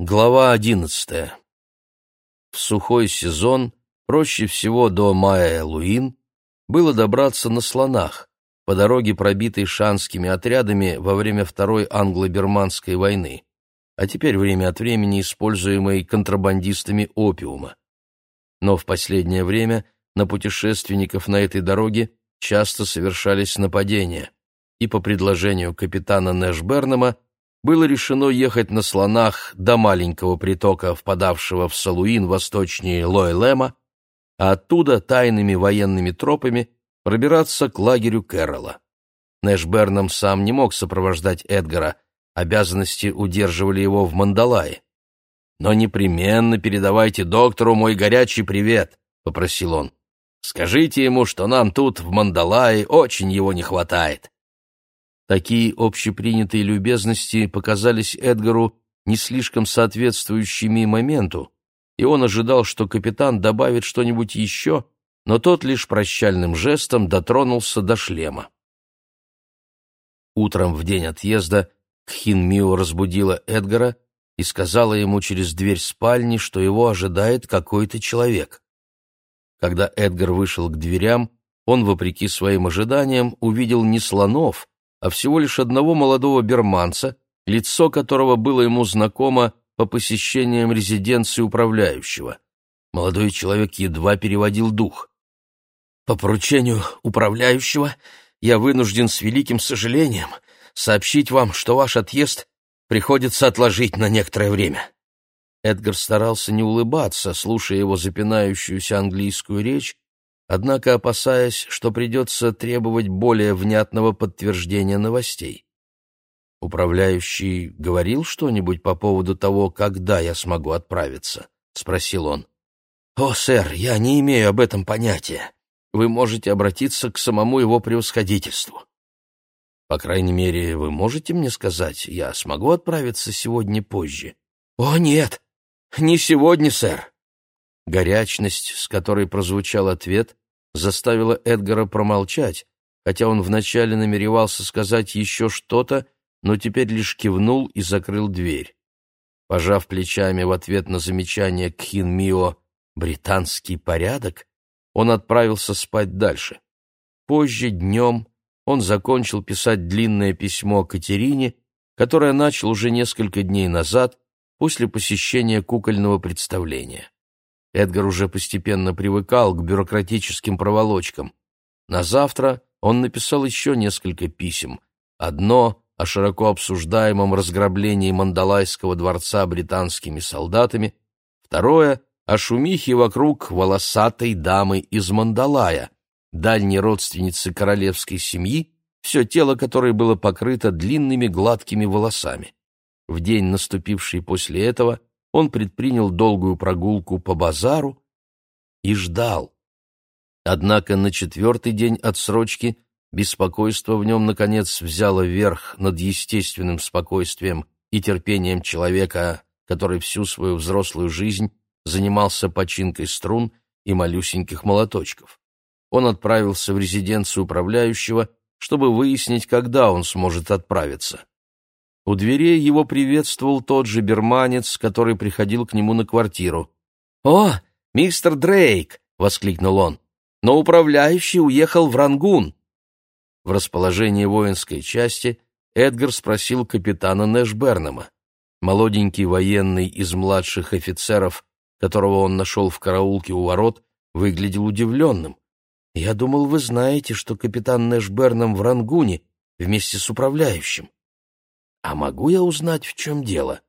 Глава одиннадцатая. В сухой сезон проще всего до Маэ-Луин было добраться на слонах, по дороге, пробитой шанскими отрядами во время Второй англо-бирманской войны, а теперь время от времени используемой контрабандистами опиума. Но в последнее время на путешественников на этой дороге часто совершались нападения, и по предложению капитана Нэшбернама было решено ехать на слонах до маленького притока, впадавшего в Салуин восточнее Лоэлема, а оттуда тайными военными тропами пробираться к лагерю Кэрролла. Нэш Бернам сам не мог сопровождать Эдгара, обязанности удерживали его в Мандалае. «Но непременно передавайте доктору мой горячий привет», — попросил он. «Скажите ему, что нам тут, в Мандалае, очень его не хватает. Такие общепринятые любезности показались Эдгару не слишком соответствующими моменту, и он ожидал, что капитан добавит что-нибудь еще, но тот лишь прощальным жестом дотронулся до шлема. Утром в день отъезда Кхин Мио разбудила Эдгара и сказала ему через дверь спальни, что его ожидает какой-то человек. Когда Эдгар вышел к дверям, он, вопреки своим ожиданиям, увидел не слонов, а всего лишь одного молодого берманца, лицо которого было ему знакомо по посещениям резиденции управляющего. Молодой человек едва переводил дух. «По поручению управляющего я вынужден с великим сожалением сообщить вам, что ваш отъезд приходится отложить на некоторое время». Эдгар старался не улыбаться, слушая его запинающуюся английскую речь, однако опасаясь, что придется требовать более внятного подтверждения новостей. «Управляющий говорил что-нибудь по поводу того, когда я смогу отправиться?» — спросил он. «О, сэр, я не имею об этом понятия. Вы можете обратиться к самому его превосходительству». «По крайней мере, вы можете мне сказать, я смогу отправиться сегодня позже?» «О, нет, не сегодня, сэр. Горячность, с которой прозвучал ответ, заставила Эдгара промолчать, хотя он вначале намеревался сказать еще что-то, но теперь лишь кивнул и закрыл дверь. Пожав плечами в ответ на замечание Кхин Мио «британский порядок», он отправился спать дальше. Позже, днем, он закончил писать длинное письмо Катерине, которое начал уже несколько дней назад после посещения кукольного представления. Эдгар уже постепенно привыкал к бюрократическим проволочкам. На завтра он написал еще несколько писем. Одно о широко обсуждаемом разграблении Мандалайского дворца британскими солдатами, второе о шумихе вокруг волосатой дамы из Мандалая, дальней родственницы королевской семьи, все тело которой было покрыто длинными гладкими волосами. В день, наступивший после этого, он предпринял долгую прогулку по базару и ждал. Однако на четвертый день отсрочки беспокойство в нем, наконец, взяло верх над естественным спокойствием и терпением человека, который всю свою взрослую жизнь занимался починкой струн и малюсеньких молоточков. Он отправился в резиденцию управляющего, чтобы выяснить, когда он сможет отправиться. У дверей его приветствовал тот же берманец, который приходил к нему на квартиру. «О, мистер Дрейк!» — воскликнул он. «Но управляющий уехал в Рангун». В расположении воинской части Эдгар спросил капитана Нэшбернама. Молоденький военный из младших офицеров, которого он нашел в караулке у ворот, выглядел удивленным. «Я думал, вы знаете, что капитан Нэшбернам в Рангуне вместе с управляющим». «А могу я узнать, в чем дело?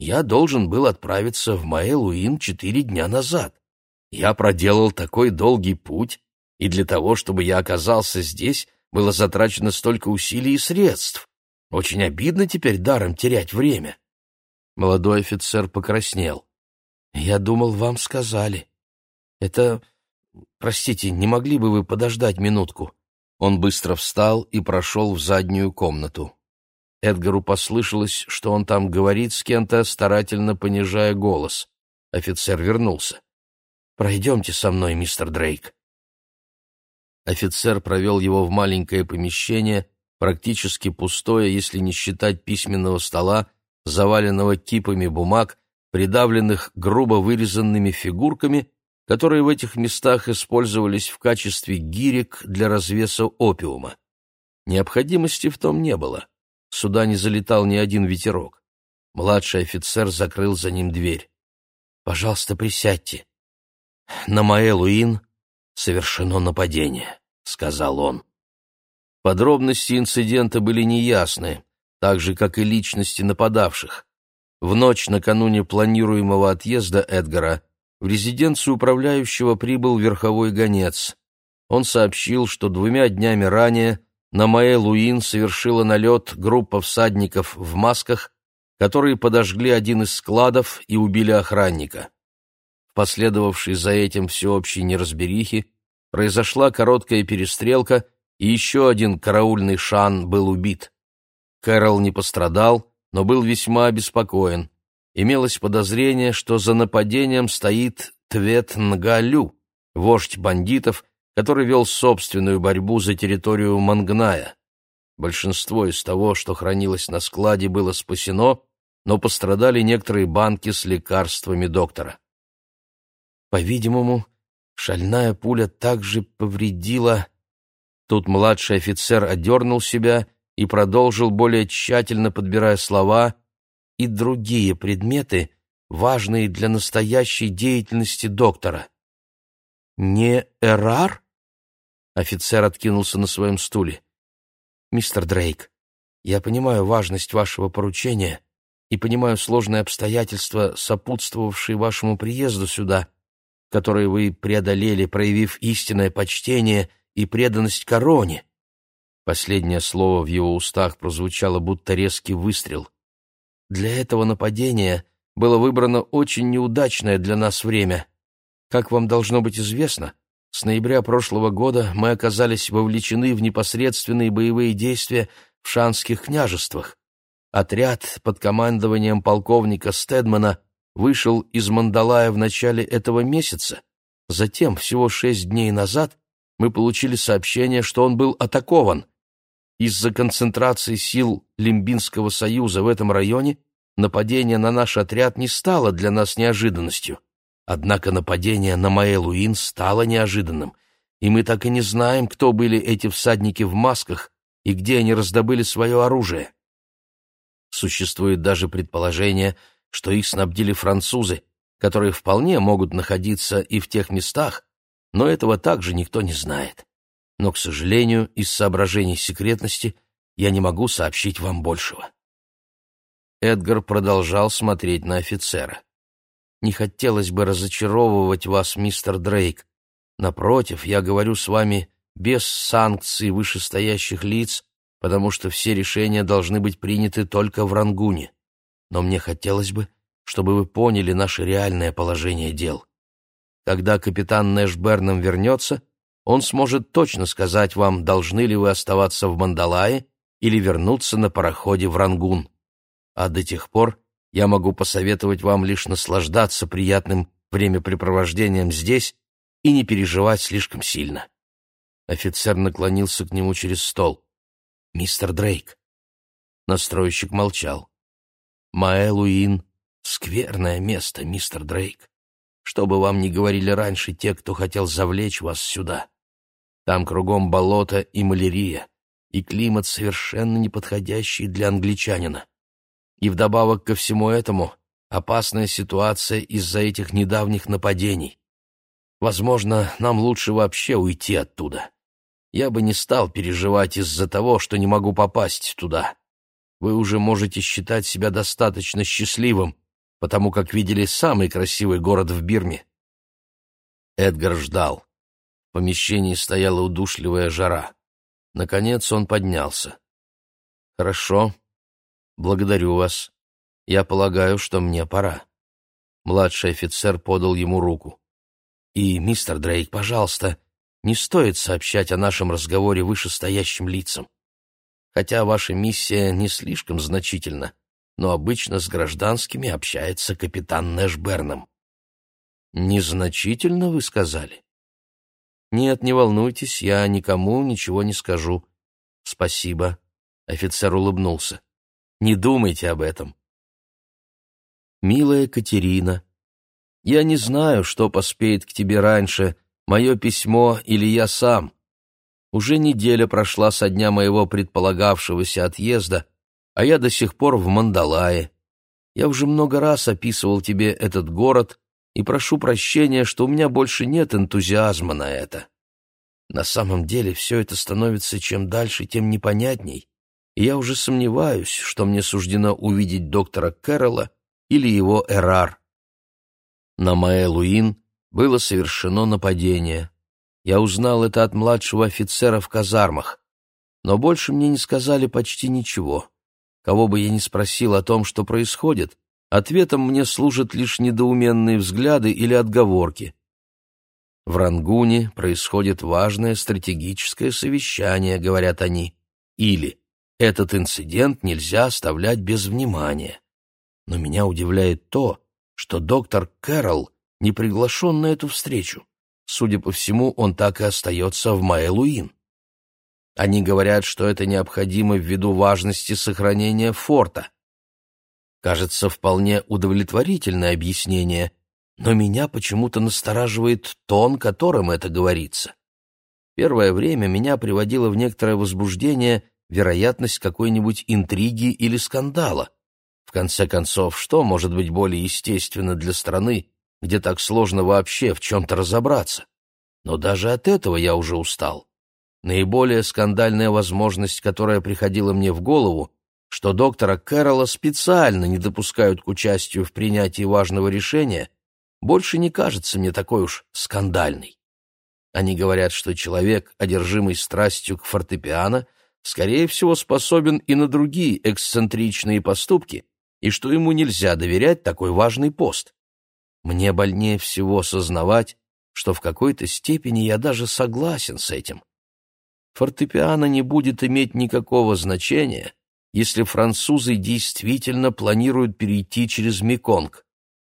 Я должен был отправиться в Маэлуин четыре дня назад. Я проделал такой долгий путь, и для того, чтобы я оказался здесь, было затрачено столько усилий и средств. Очень обидно теперь даром терять время». Молодой офицер покраснел. «Я думал, вам сказали. Это... Простите, не могли бы вы подождать минутку?» Он быстро встал и прошел в заднюю комнату. Эдгару послышалось, что он там говорит с кем-то, старательно понижая голос. Офицер вернулся. «Пройдемте со мной, мистер Дрейк». Офицер провел его в маленькое помещение, практически пустое, если не считать письменного стола, заваленного кипами бумаг, придавленных грубо вырезанными фигурками, которые в этих местах использовались в качестве гирек для развеса опиума. Необходимости в том не было. Сюда не залетал ни один ветерок. Младший офицер закрыл за ним дверь. «Пожалуйста, присядьте. На Маэлуин совершено нападение», — сказал он. Подробности инцидента были неясны, так же, как и личности нападавших. В ночь накануне планируемого отъезда Эдгара в резиденцию управляющего прибыл верховой гонец. Он сообщил, что двумя днями ранее на Маэ-Луин совершила налет группа всадников в масках, которые подожгли один из складов и убили охранника. В последовавшей за этим всеобщей неразберихе произошла короткая перестрелка, и еще один караульный шан был убит. Кэрол не пострадал, но был весьма обеспокоен. Имелось подозрение, что за нападением стоит Твет Нгалю, вождь бандитов, который вел собственную борьбу за территорию Мангная. Большинство из того, что хранилось на складе, было спасено, но пострадали некоторые банки с лекарствами доктора. По-видимому, шальная пуля также повредила... Тут младший офицер одернул себя и продолжил, более тщательно подбирая слова, и другие предметы, важные для настоящей деятельности доктора. «Не Эрар?» Офицер откинулся на своем стуле. «Мистер Дрейк, я понимаю важность вашего поручения и понимаю сложные обстоятельства, сопутствовавшие вашему приезду сюда, которые вы преодолели, проявив истинное почтение и преданность короне». Последнее слово в его устах прозвучало, будто резкий выстрел. «Для этого нападения было выбрано очень неудачное для нас время. Как вам должно быть известно, с ноября прошлого года мы оказались вовлечены в непосредственные боевые действия в шанских княжествах. Отряд под командованием полковника Стедмана вышел из Мандалая в начале этого месяца. Затем, всего шесть дней назад, мы получили сообщение, что он был атакован. Из-за концентрации сил Лимбинского союза в этом районе нападение на наш отряд не стало для нас неожиданностью. Однако нападение на Маэлуин стало неожиданным, и мы так и не знаем, кто были эти всадники в масках и где они раздобыли свое оружие. Существует даже предположение, что их снабдили французы, которые вполне могут находиться и в тех местах, но этого также никто не знает. Но, к сожалению, из соображений секретности я не могу сообщить вам большего. Эдгар продолжал смотреть на офицера. Не хотелось бы разочаровывать вас, мистер Дрейк. Напротив, я говорю с вами без санкций вышестоящих лиц, потому что все решения должны быть приняты только в Рангуне. Но мне хотелось бы, чтобы вы поняли наше реальное положение дел. Когда капитан Нэш Берном вернется, он сможет точно сказать вам, должны ли вы оставаться в Мандалае или вернуться на пароходе в Рангун. А до тех пор я могу посоветовать вам лишь наслаждаться приятным времяпрепровождением здесь и не переживать слишком сильно. Офицер наклонился к нему через стол. «Мистер Дрейк». Настройщик молчал. «Маэлуин — скверное место, мистер Дрейк. Что бы вам ни говорили раньше те, кто хотел завлечь вас сюда. Там кругом болото и малярия, и климат совершенно неподходящий для англичанина. И вдобавок ко всему этому опасная ситуация из-за этих недавних нападений. Возможно, нам лучше вообще уйти оттуда. Я бы не стал переживать из-за того, что не могу попасть туда. Вы уже можете считать себя достаточно счастливым, потому как видели самый красивый город в Бирме. Эдгар ждал. В помещении стояла удушливая жара. Наконец он поднялся. «Хорошо, «Благодарю вас. Я полагаю, что мне пора». Младший офицер подал ему руку. «И, мистер Дрейк, пожалуйста, не стоит сообщать о нашем разговоре вышестоящим лицам. Хотя ваша миссия не слишком значительна, но обычно с гражданскими общается капитан Нэшберном». «Незначительно, вы сказали?» «Нет, не волнуйтесь, я никому ничего не скажу. Спасибо». Офицер улыбнулся. Не думайте об этом. Милая Катерина, я не знаю, что поспеет к тебе раньше, мое письмо или я сам. Уже неделя прошла со дня моего предполагавшегося отъезда, а я до сих пор в Мандалае. Я уже много раз описывал тебе этот город и прошу прощения, что у меня больше нет энтузиазма на это. На самом деле все это становится чем дальше, тем непонятней, я уже сомневаюсь, что мне суждено увидеть доктора Кэрролла или его Эрар. На Маэлуин было совершено нападение. Я узнал это от младшего офицера в казармах, но больше мне не сказали почти ничего. Кого бы я ни спросил о том, что происходит, ответом мне служат лишь недоуменные взгляды или отговорки. В Рангуне происходит важное стратегическое совещание, говорят они, или этот инцидент нельзя оставлять без внимания. Но меня удивляет то, что доктор Кэрролл не приглашен на эту встречу. Судя по всему, он так и остается в Маэлуин. Они говорят, что это необходимо ввиду важности сохранения форта. Кажется, вполне удовлетворительное объяснение, но меня почему-то настораживает тон, которым это говорится. Первое время меня приводило в некоторое возбуждение вероятность какой-нибудь интриги или скандала. В конце концов, что может быть более естественно для страны, где так сложно вообще в чем-то разобраться? Но даже от этого я уже устал. Наиболее скандальная возможность, которая приходила мне в голову, что доктора Кэрролла специально не допускают к участию в принятии важного решения, больше не кажется мне такой уж скандальной. Они говорят, что человек, одержимый страстью к фортепиано, скорее всего, способен и на другие эксцентричные поступки, и что ему нельзя доверять такой важный пост. Мне больнее всего сознавать, что в какой-то степени я даже согласен с этим. Фортепиано не будет иметь никакого значения, если французы действительно планируют перейти через Меконг.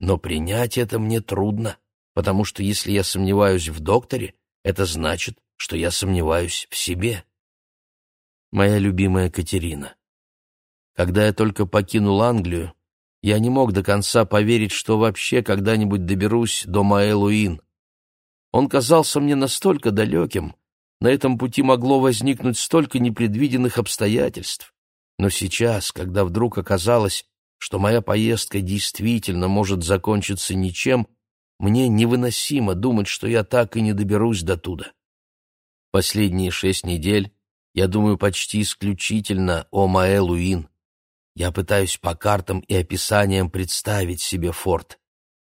Но принять это мне трудно, потому что если я сомневаюсь в докторе, это значит, что я сомневаюсь в себе. Моя любимая Катерина, когда я только покинул Англию, я не мог до конца поверить, что вообще когда-нибудь доберусь до Маэлуин. Он казался мне настолько далеким, на этом пути могло возникнуть столько непредвиденных обстоятельств. Но сейчас, когда вдруг оказалось, что моя поездка действительно может закончиться ничем, мне невыносимо думать, что я так и не доберусь до туда. Последние шесть недель я думаю почти исключительно о Маэлуин. Я пытаюсь по картам и описаниям представить себе форт.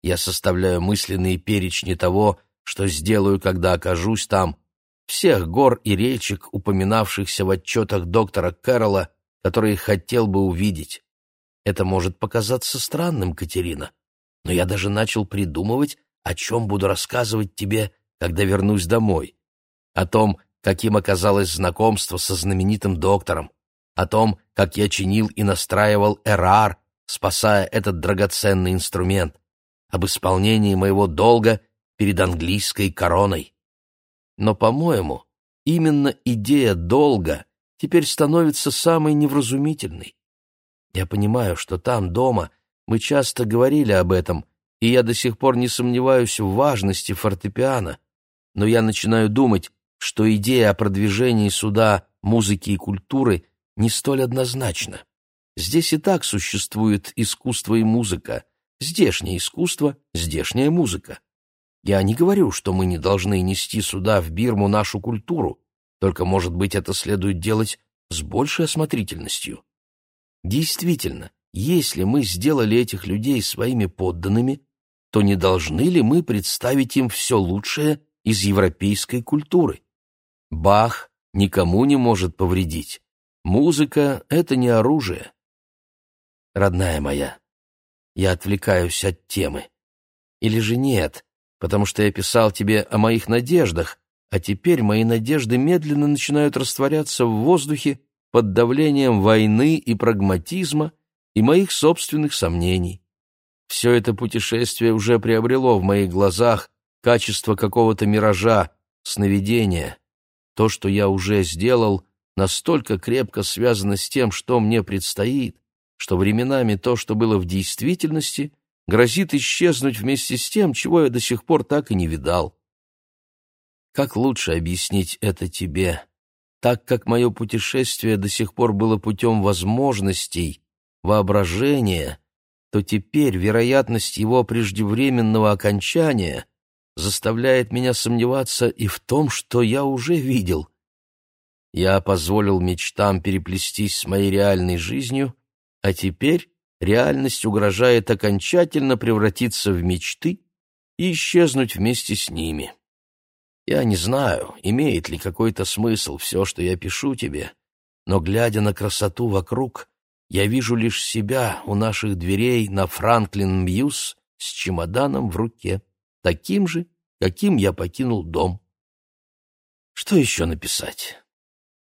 Я составляю мысленные перечни того, что сделаю, когда окажусь там, всех гор и речек, упоминавшихся в отчетах доктора Кэрролла, которые хотел бы увидеть. Это может показаться странным, Катерина, но я даже начал придумывать, о чем буду рассказывать тебе, когда вернусь домой. О том, каким оказалось знакомство со знаменитым доктором, о том, как я чинил и настраивал эрар, спасая этот драгоценный инструмент, об исполнении моего долга перед английской короной. Но, по-моему, именно идея долга теперь становится самой невразумительной. Я понимаю, что там, дома, мы часто говорили об этом, и я до сих пор не сомневаюсь в важности фортепиано, но я начинаю думать, что идея о продвижении суда музыки и культуры не столь однозначна. Здесь и так существует искусство и музыка, здешнее искусство, здешняя музыка. Я не говорю, что мы не должны нести сюда, в Бирму, нашу культуру, только, может быть, это следует делать с большей осмотрительностью. Действительно, если мы сделали этих людей своими подданными, то не должны ли мы представить им все лучшее из европейской культуры? Бах никому не может повредить. Музыка — это не оружие. Родная моя, я отвлекаюсь от темы. Или же нет, потому что я писал тебе о моих надеждах, а теперь мои надежды медленно начинают растворяться в воздухе под давлением войны и прагматизма и моих собственных сомнений. Все это путешествие уже приобрело в моих глазах качество какого-то миража, сновидения. То, что я уже сделал, настолько крепко связано с тем, что мне предстоит, что временами то, что было в действительности, грозит исчезнуть вместе с тем, чего я до сих пор так и не видал. Как лучше объяснить это тебе, так как мое путешествие до сих пор было путем возможностей, воображения, то теперь вероятность его преждевременного окончания заставляет меня сомневаться и в том, что я уже видел. Я позволил мечтам переплестись с моей реальной жизнью, а теперь реальность угрожает окончательно превратиться в мечты и исчезнуть вместе с ними. Я не знаю, имеет ли какой-то смысл все, что я пишу тебе, но, глядя на красоту вокруг, я вижу лишь себя у наших дверей на Франклин-Мьюз с чемоданом в руке, таким же, каким я покинул дом. Что еще написать?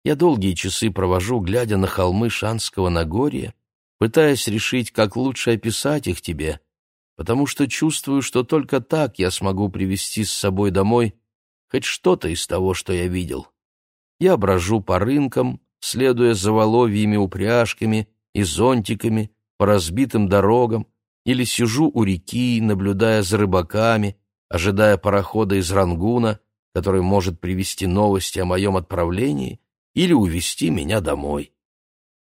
Я долгие часы провожу, глядя на холмы Шанского Нагорья, пытаясь решить, как лучше описать их тебе, потому что чувствую, что только так я смогу привести с собой домой хоть что-то из того, что я видел. Я брожу по рынкам, следуя за воловьими упряжками и зонтиками по разбитым дорогам, или сижу у реки, наблюдая за рыбаками, ожидая парохода из Рангуна, который может привести новости о моем отправлении или увезти меня домой.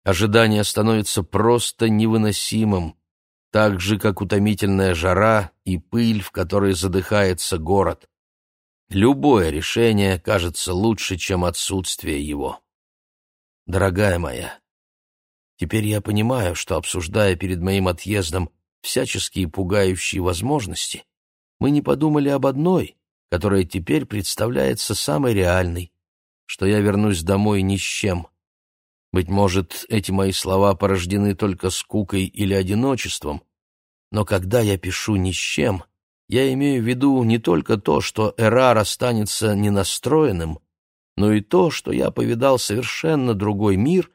Ожидание становится просто невыносимым, так же, как утомительная жара и пыль, в которой задыхается город. Любое решение кажется лучше, чем отсутствие его. Дорогая моя, теперь я понимаю, что, обсуждая перед моим отъездом всяческие пугающие возможности, мы не подумали об одной, которая теперь представляется самой реальной, что я вернусь домой ни с чем. Быть может, эти мои слова порождены только скукой или одиночеством, но когда я пишу ни с чем, я имею в виду не только то, что Эрар останется ненастроенным, но и то, что я повидал совершенно другой мир,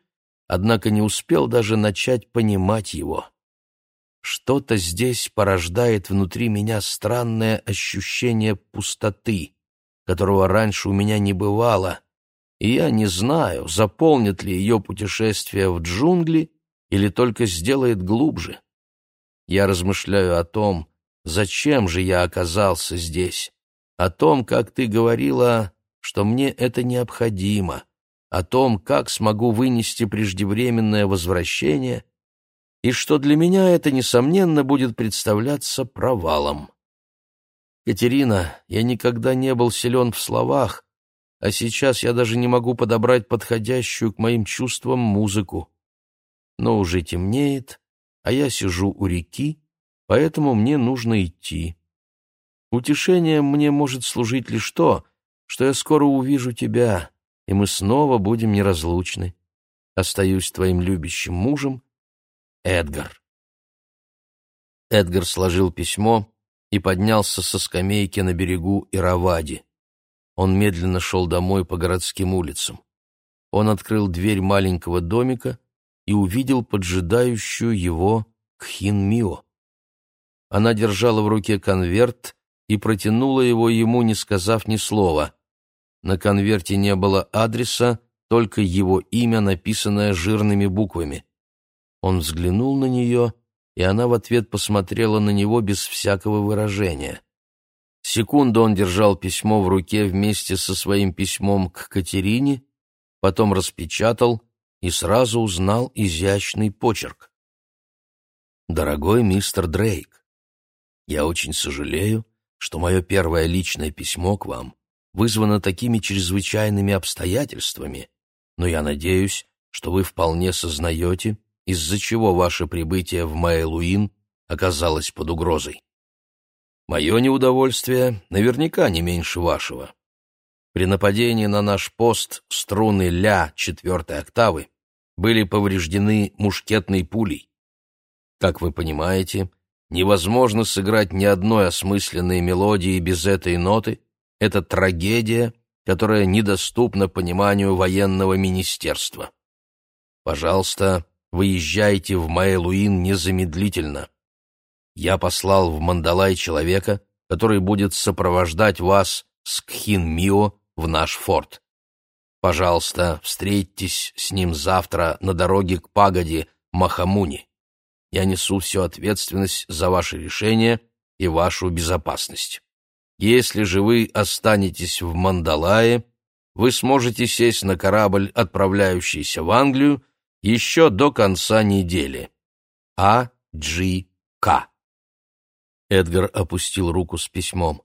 однако не успел даже начать понимать его. Что-то здесь порождает внутри меня странное ощущение пустоты, которого раньше у меня не бывало, и я не знаю, заполнит ли ее путешествие в джунгли или только сделает глубже. Я размышляю о том, зачем же я оказался здесь, о том, как ты говорила, что мне это необходимо, о том, как смогу вынести преждевременное возвращение, и что для меня это, несомненно, будет представляться провалом. Катерина, я никогда не был силен в словах, а сейчас я даже не могу подобрать подходящую к моим чувствам музыку. Но уже темнеет, а я сижу у реки, поэтому мне нужно идти. Утешением мне может служить лишь то, что я скоро увижу тебя, и мы снова будем неразлучны. Остаюсь твоим любящим мужем, Эдгар. Эдгар сложил письмо и поднялся со скамейки на берегу Иравади. Он медленно шел домой по городским улицам. Он открыл дверь маленького домика и увидел поджидающую его Кхин-Мио. Она держала в руке конверт и протянула его ему, не сказав ни слова. На конверте не было адреса, только его имя, написанное жирными буквами. Он взглянул на нее, и она в ответ посмотрела на него без всякого выражения. Секунду он держал письмо в руке вместе со своим письмом к Катерине, потом распечатал и сразу узнал изящный почерк. «Дорогой мистер Дрейк, я очень сожалею, что мое первое личное письмо к вам вызвано такими чрезвычайными обстоятельствами, но я надеюсь, что вы вполне сознаете, из-за чего ваше прибытие в Мэйлуин оказалось под угрозой. Мое неудовольствие наверняка не меньше вашего. При нападении на наш пост струны ля четвертой октавы были повреждены мушкетной пулей. Как вы понимаете, невозможно сыграть ни одной осмысленной мелодии без этой ноты. Это трагедия, которая недоступна пониманию военного министерства. Пожалуйста, выезжайте в Майлуин незамедлительно я послал в Мандалай человека, который будет сопровождать вас с Кхин-Мио в наш форт. Пожалуйста, встретьтесь с ним завтра на дороге к пагоде Махамуни. я несу всю ответственность за ваше решение и вашу безопасность. Если же вы останетесь в Мандалае, вы сможете сесть на корабль, отправляющийся в Англию, еще до конца недели. А. Джи. К. Эдгар опустил руку с письмом.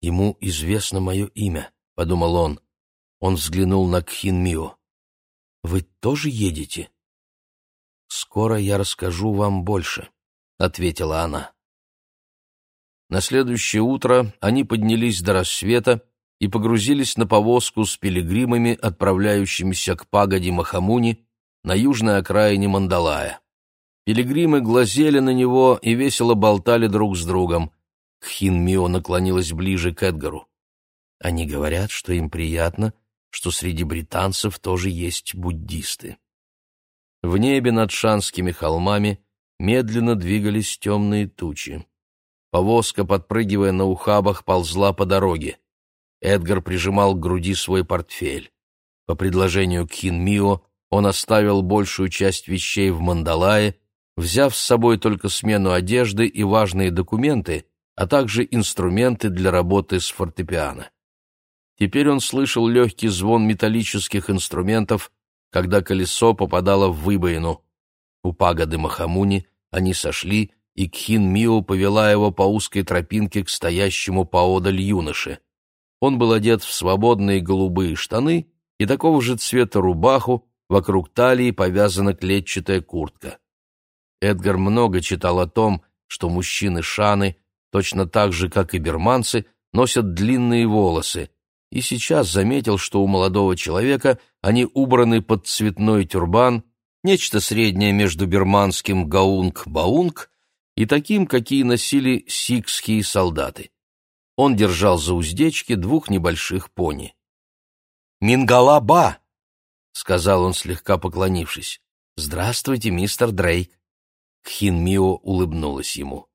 «Ему известно мое имя», — подумал он. Он взглянул на Кхин «Вы тоже едете?» «Скоро я расскажу вам больше», — ответила она. На следующее утро они поднялись до рассвета и погрузились на повозку с пилигримами, отправляющимися к пагоде Махамуни на южной окраине Мандалая. Пилигримы глазели на него и весело болтали друг с другом. Кхин Мио наклонилась ближе к Эдгару. Они говорят, что им приятно, что среди британцев тоже есть буддисты. В небе над шанскими холмами медленно двигались темные тучи. Повозка, подпрыгивая на ухабах, ползла по дороге. Эдгар прижимал к груди свой портфель. По предложению Кхин Мио он оставил большую часть вещей в Мандалае взяв с собой только смену одежды и важные документы, а также инструменты для работы с фортепиано. Теперь он слышал легкий звон металлических инструментов, когда колесо попадало в выбоину. У пагоды Махамуни они сошли, и Кхин Мио повела его по узкой тропинке к стоящему поодаль юноше. Он был одет в свободные голубые штаны и такого же цвета рубаху, вокруг талии повязана клетчатая куртка. Эдгар много читал о том, что мужчины Шаны, точно так же, как и берманцы, носят длинные волосы, и сейчас заметил, что у молодого человека они убраны под цветной тюрбан, нечто среднее между берманским гаунг-баунг и таким, какие носили сикские солдаты. Он держал за уздечки двух небольших пони. «Мингалаба!» — сказал он, слегка поклонившись. «Здравствуйте, мистер Дрейк». Кхин Мио улыбнулась ему.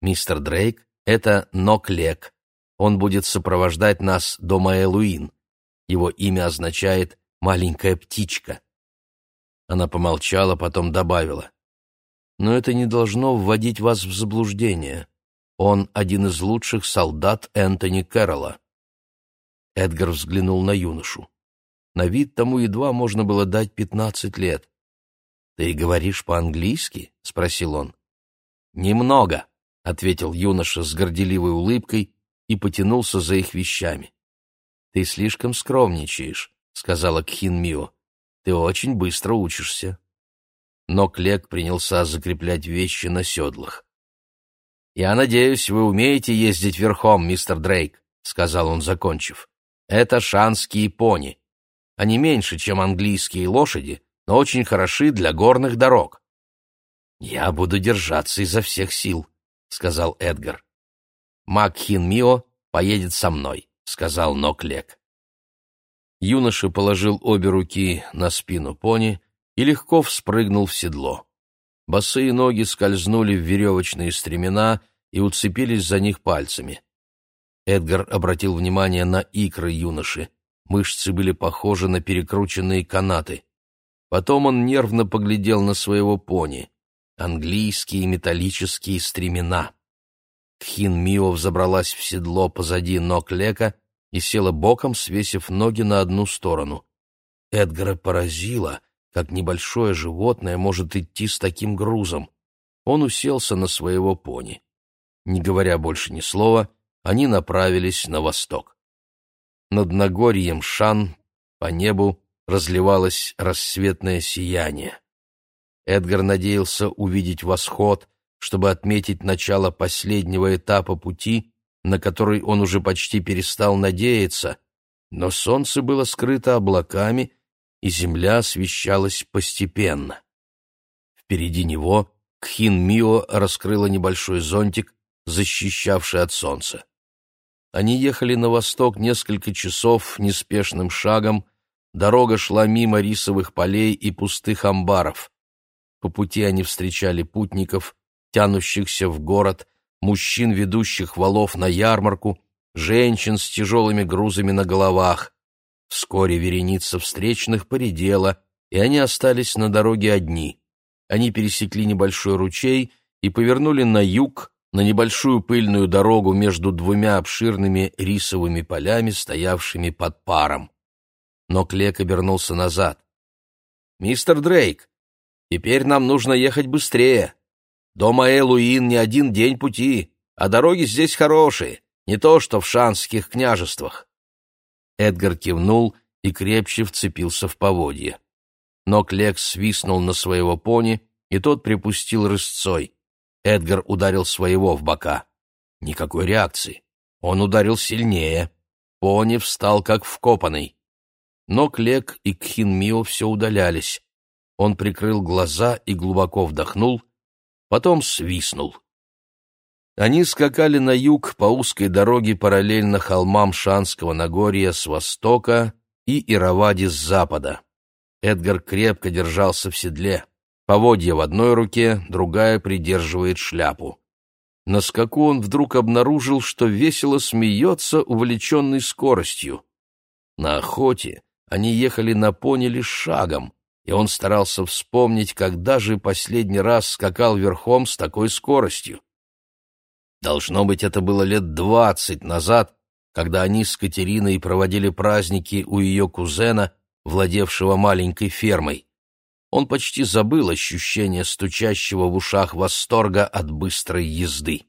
«Мистер Дрейк — это Ноклек. Он будет сопровождать нас до Маэлуин. Его имя означает «маленькая птичка». Она помолчала, потом добавила. «Но это не должно вводить вас в заблуждение. Он один из лучших солдат Энтони Кэрролла». Эдгар взглянул на юношу. На вид тому едва можно было дать пятнадцать лет. «Ты говоришь по-английски?» — спросил он. «Немного», — ответил юноша с горделивой улыбкой и потянулся за их вещами. «Ты слишком скромничаешь», — сказала Кхин Мио. «Ты очень быстро учишься». Но Клек принялся закреплять вещи на седлах. «Я надеюсь, вы умеете ездить верхом, мистер Дрейк», — сказал он, закончив. «Это шанские пони. Они меньше, чем английские лошади, но очень хороши для горных дорог. «Я буду держаться изо всех сил», — сказал Эдгар. «Макхин Мио поедет со мной», — сказал Ноклек. Юноша положил обе руки на спину пони и легко вспрыгнул в седло. Босые ноги скользнули в веревочные стремена и уцепились за них пальцами. Эдгар обратил внимание на икры юноши. Мышцы были похожи на перекрученные канаты. Потом он нервно поглядел на своего пони. Английские металлические стремена. Кхин Мио взобралась в седло позади ног Лека и села боком, свесив ноги на одну сторону. Эдгара поразило, как небольшое животное может идти с таким грузом. Он уселся на своего пони. Не говоря больше ни слова, они направились на восток. Над Нагорьем Шан по небу разливалось рассветное сияние. Эдгар надеялся увидеть восход, чтобы отметить начало последнего этапа пути, на который он уже почти перестал надеяться, но солнце было скрыто облаками, и земля освещалась постепенно. Впереди него Кхин Мио раскрыла небольшой зонтик, защищавший от солнца. Они ехали на восток несколько часов неспешным шагом, Дорога шла мимо рисовых полей и пустых амбаров. По пути они встречали путников, тянущихся в город, мужчин, ведущих валов на ярмарку, женщин с тяжелыми грузами на головах. Вскоре вереница встречных поредела, и они остались на дороге одни. они пересекли небольшой ручей и повернули на юг, на небольшую пыльную дорогу между двумя обширными рисовыми полями, стоявшими под паром. Но Клек обернулся назад. «Мистер Дрейк, теперь нам нужно ехать быстрее. До Маэлуин не один день пути, а дороги здесь хорошие, не то что в шанских княжествах». Эдгар кивнул и крепче вцепился в поводье. Но Клек свистнул на своего пони, и тот припустил рысцой. Эдгар ударил своего в бока. Никакой реакции. Он ударил сильнее. Пони встал как вкопанный. Но Клек и Кхинмио все удалялись. Он прикрыл глаза и глубоко вдохнул, потом свистнул. Они скакали на юг по узкой дороге параллельно холмам Шанского Нагорья с востока и Иравади с запада. Эдгар крепко держался в седле. Поводья в одной руке, другая придерживает шляпу. На скаку он вдруг обнаружил, что весело смеется, увлеченный скоростью. На охоте они ехали на пони лишь шагом, и он старался вспомнить, когда же последний раз скакал верхом с такой скоростью. Должно быть, это было лет двадцать назад, когда они с Катериной проводили праздники у ее кузена, владевшего маленькой фермой. Он почти забыл ощущение стучащего в ушах восторга от быстрой езды.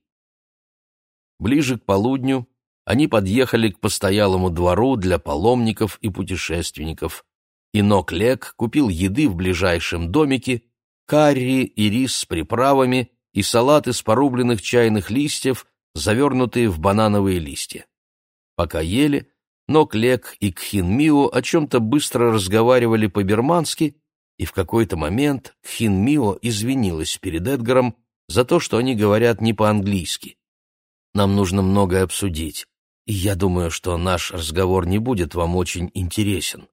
Ближе к полудню они подъехали к постоялому двору для паломников и путешественников. Инок Лек купил еды в ближайшем домике, карри и рис с приправами и салат из порубленных чайных листьев, завернутые в банановые листья. Пока ели, но Клек и Кхинмио о чем-то быстро разговаривали по-бермански, и в какой-то момент Кхинмио извинилась перед Эдгаром за то, что они говорят не по-английски. «Нам нужно многое обсудить, и я думаю, что наш разговор не будет вам очень интересен.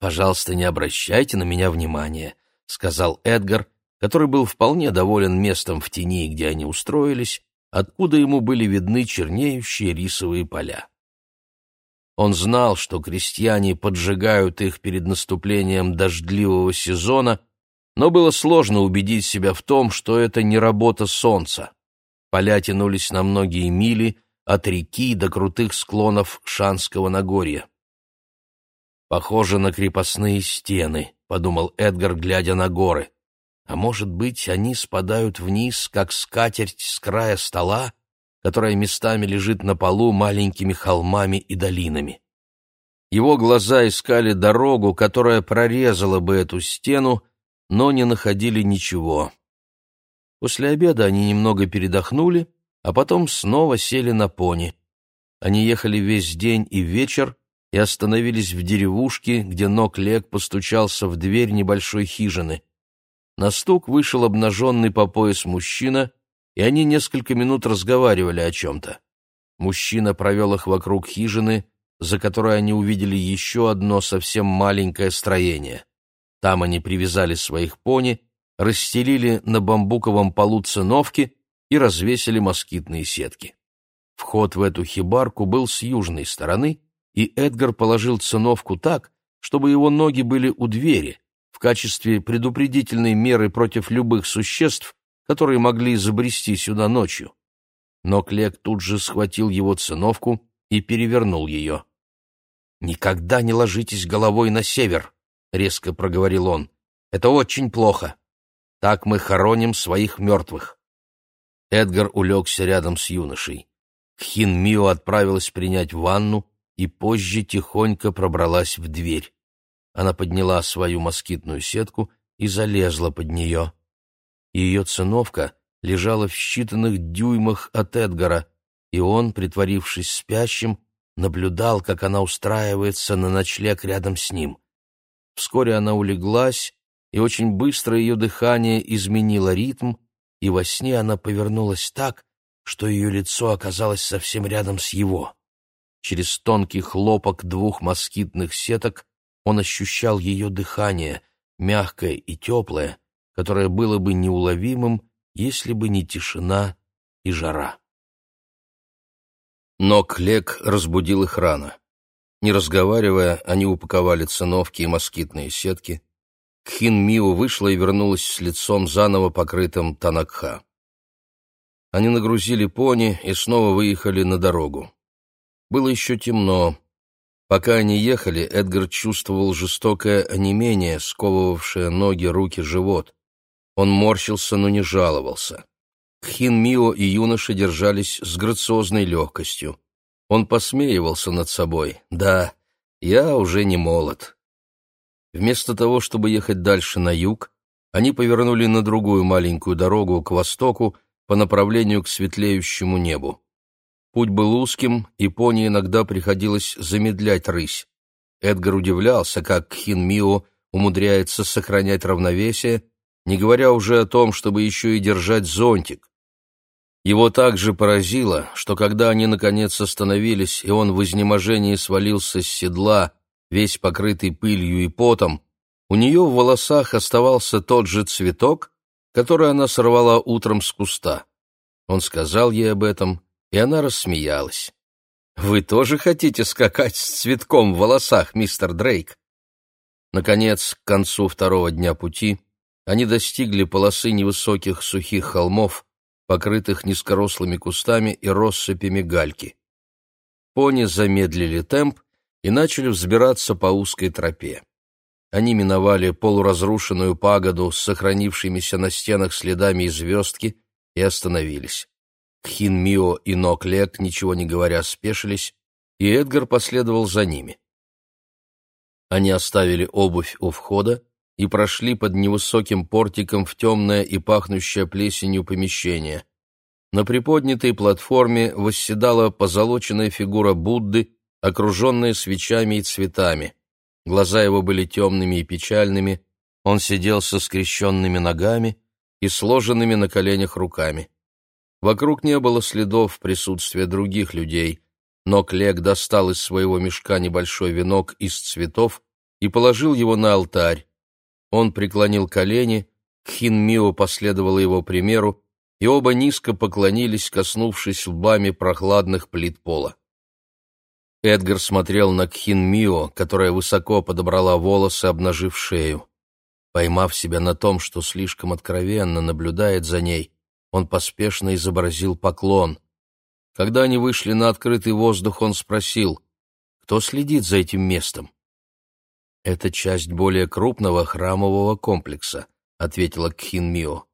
Пожалуйста, не обращайте на меня внимания», — сказал Эдгар, который был вполне доволен местом в тени, где они устроились, откуда ему были видны чернеющие рисовые поля. Он знал, что крестьяне поджигают их перед наступлением дождливого сезона, но было сложно убедить себя в том, что это не работа солнца. Поля тянулись на многие мили, от реки до крутых склонов Шанского Нагорья. «Похоже на крепостные стены», — подумал Эдгар, глядя на горы. «А может быть, они спадают вниз, как скатерть с края стола, которая местами лежит на полу маленькими холмами и долинами. Его глаза искали дорогу, которая прорезала бы эту стену, но не находили ничего. После обеда они немного передохнули, а потом снова сели на пони. Они ехали весь день и вечер и остановились в деревушке, где ног Лек постучался в дверь небольшой хижины. На стук вышел обнаженный по пояс мужчина и они несколько минут разговаривали о чем-то. Мужчина провел их вокруг хижины, за которой они увидели еще одно совсем маленькое строение. Там они привязали своих пони, расстелили на бамбуковом полу циновки и развесили москитные сетки. Вход в эту хибарку был с южной стороны, и Эдгар положил циновку так, чтобы его ноги были у двери, в качестве предупредительной меры против любых существ, которые могли забрести сюда ночью. Но Клек тут же схватил его циновку и перевернул ее. «Никогда не ложитесь головой на север», — резко проговорил он. «Это очень плохо. Так мы хороним своих мертвых». Эдгар улегся рядом с юношей. Кхин Мио отправилась принять ванну и позже тихонько пробралась в дверь. Она подняла свою москитную сетку и залезла под нее ее циновка лежала в считанных дюймах от Эдгара, и он, притворившись спящим, наблюдал, как она устраивается на ночлег рядом с ним. Вскоре она улеглась, и очень быстро ее дыхание изменило ритм, и во сне она повернулась так, что ее лицо оказалось совсем рядом с его. Через тонкий хлопок двух москитных сеток он ощущал ее дыхание, мягкое и теплое, которое было бы неуловимым, если бы не тишина и жара. Но Клек разбудил их рано. Не разговаривая, они упаковали циновки и москитные сетки, Кхин Мио вышла и вернулась с лицом заново покрытым Танакха. Они нагрузили пони и снова выехали на дорогу. Было еще темно. Пока они ехали, Эдгар чувствовал жестокое онемение, сковывавшее ноги, руки, живот. Он морщился, но не жаловался. Кхин Мио и юноша держались с грациозной легкостью. Он посмеивался над собой. «Да, я уже не молод». Вместо того, чтобы ехать дальше на юг, они повернули на другую маленькую дорогу к востоку по направлению к светлеющему небу. Путь был узким, и пони иногда приходилось замедлять рысь. Эдгар удивлялся, как Кхин Мио умудряется сохранять равновесие, не говоря уже о том, чтобы еще и держать зонтик. Его также поразило, что когда они наконец остановились, и он в изнеможении свалился с седла, весь покрытый пылью и потом, у нее в волосах оставался тот же цветок, который она сорвала утром с куста. Он сказал ей об этом, и она рассмеялась. «Вы тоже хотите скакать с цветком в волосах, мистер Дрейк?» Наконец, к концу второго дня пути, они достигли полосы невысоких сухих холмов, покрытых низкорослыми кустами и россыпями гальки. Пони замедлили темп и начали взбираться по узкой тропе. Они миновали полуразрушенную пагоду с сохранившимися на стенах следами звездки и остановились. Кхин Мио и Нок Лек, ничего не говоря, спешились, и Эдгар последовал за ними. Они оставили обувь у входа и прошли под невысоким портиком в темное и пахнущее плесенью помещение. На приподнятой платформе восседала позолоченная фигура Будды, окруженная свечами и цветами. Глаза его были темными и печальными, он сидел со скрещенными ногами и сложенными на коленях руками. Вокруг не было следов присутствия других людей, но Клек достал из своего мешка небольшой венок из цветов и положил его на алтарь, он преклонил колени, Кхин Мио последовала его примеру, и оба низко поклонились, коснувшись лбами прохладных плит пола. Эдгар смотрел на Кхин Мио, которая высоко подобрала волосы, обнажив шею. Поймав себя на том, что слишком откровенно наблюдает за ней, он поспешно изобразил поклон. Когда они вышли на открытый воздух, он спросил, кто следит за этим местом. «Это часть более крупного храмового комплекса», — ответила Кхин Мио.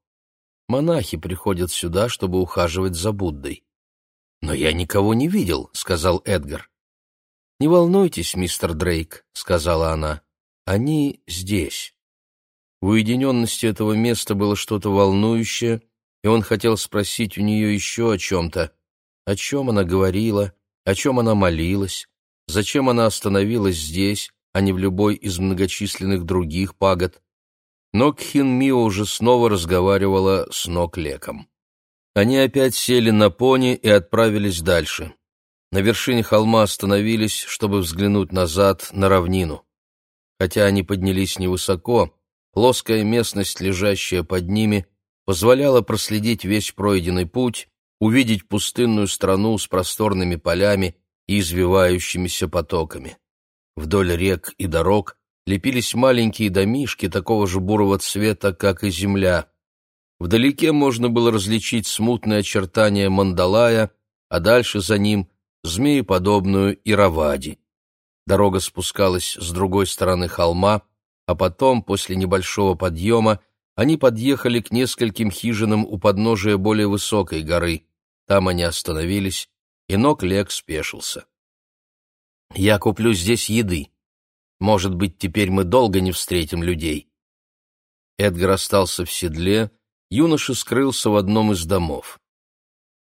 «Монахи приходят сюда, чтобы ухаживать за Буддой». «Но я никого не видел», — сказал Эдгар. «Не волнуйтесь, мистер Дрейк», — сказала она. «Они здесь». В уединенности этого места было что-то волнующее, и он хотел спросить у нее еще о чем-то. О чем она говорила, о чем она молилась, зачем она остановилась здесь, а не в любой из многочисленных других пагод. Но Кхин Мио уже снова разговаривала с Ноклеком. Они опять сели на пони и отправились дальше. На вершине холма остановились, чтобы взглянуть назад на равнину. Хотя они поднялись невысоко, плоская местность, лежащая под ними, позволяла проследить весь пройденный путь, увидеть пустынную страну с просторными полями и извивающимися потоками. Вдоль рек и дорог лепились маленькие домишки такого же бурого цвета, как и земля. Вдалеке можно было различить смутные очертания Мандалая, а дальше за ним — змееподобную Иравади. Дорога спускалась с другой стороны холма, а потом, после небольшого подъема, они подъехали к нескольким хижинам у подножия более высокой горы. Там они остановились, и Нок Лек спешился. Я куплю здесь еды. Может быть, теперь мы долго не встретим людей. Эдгар остался в седле, юноша скрылся в одном из домов.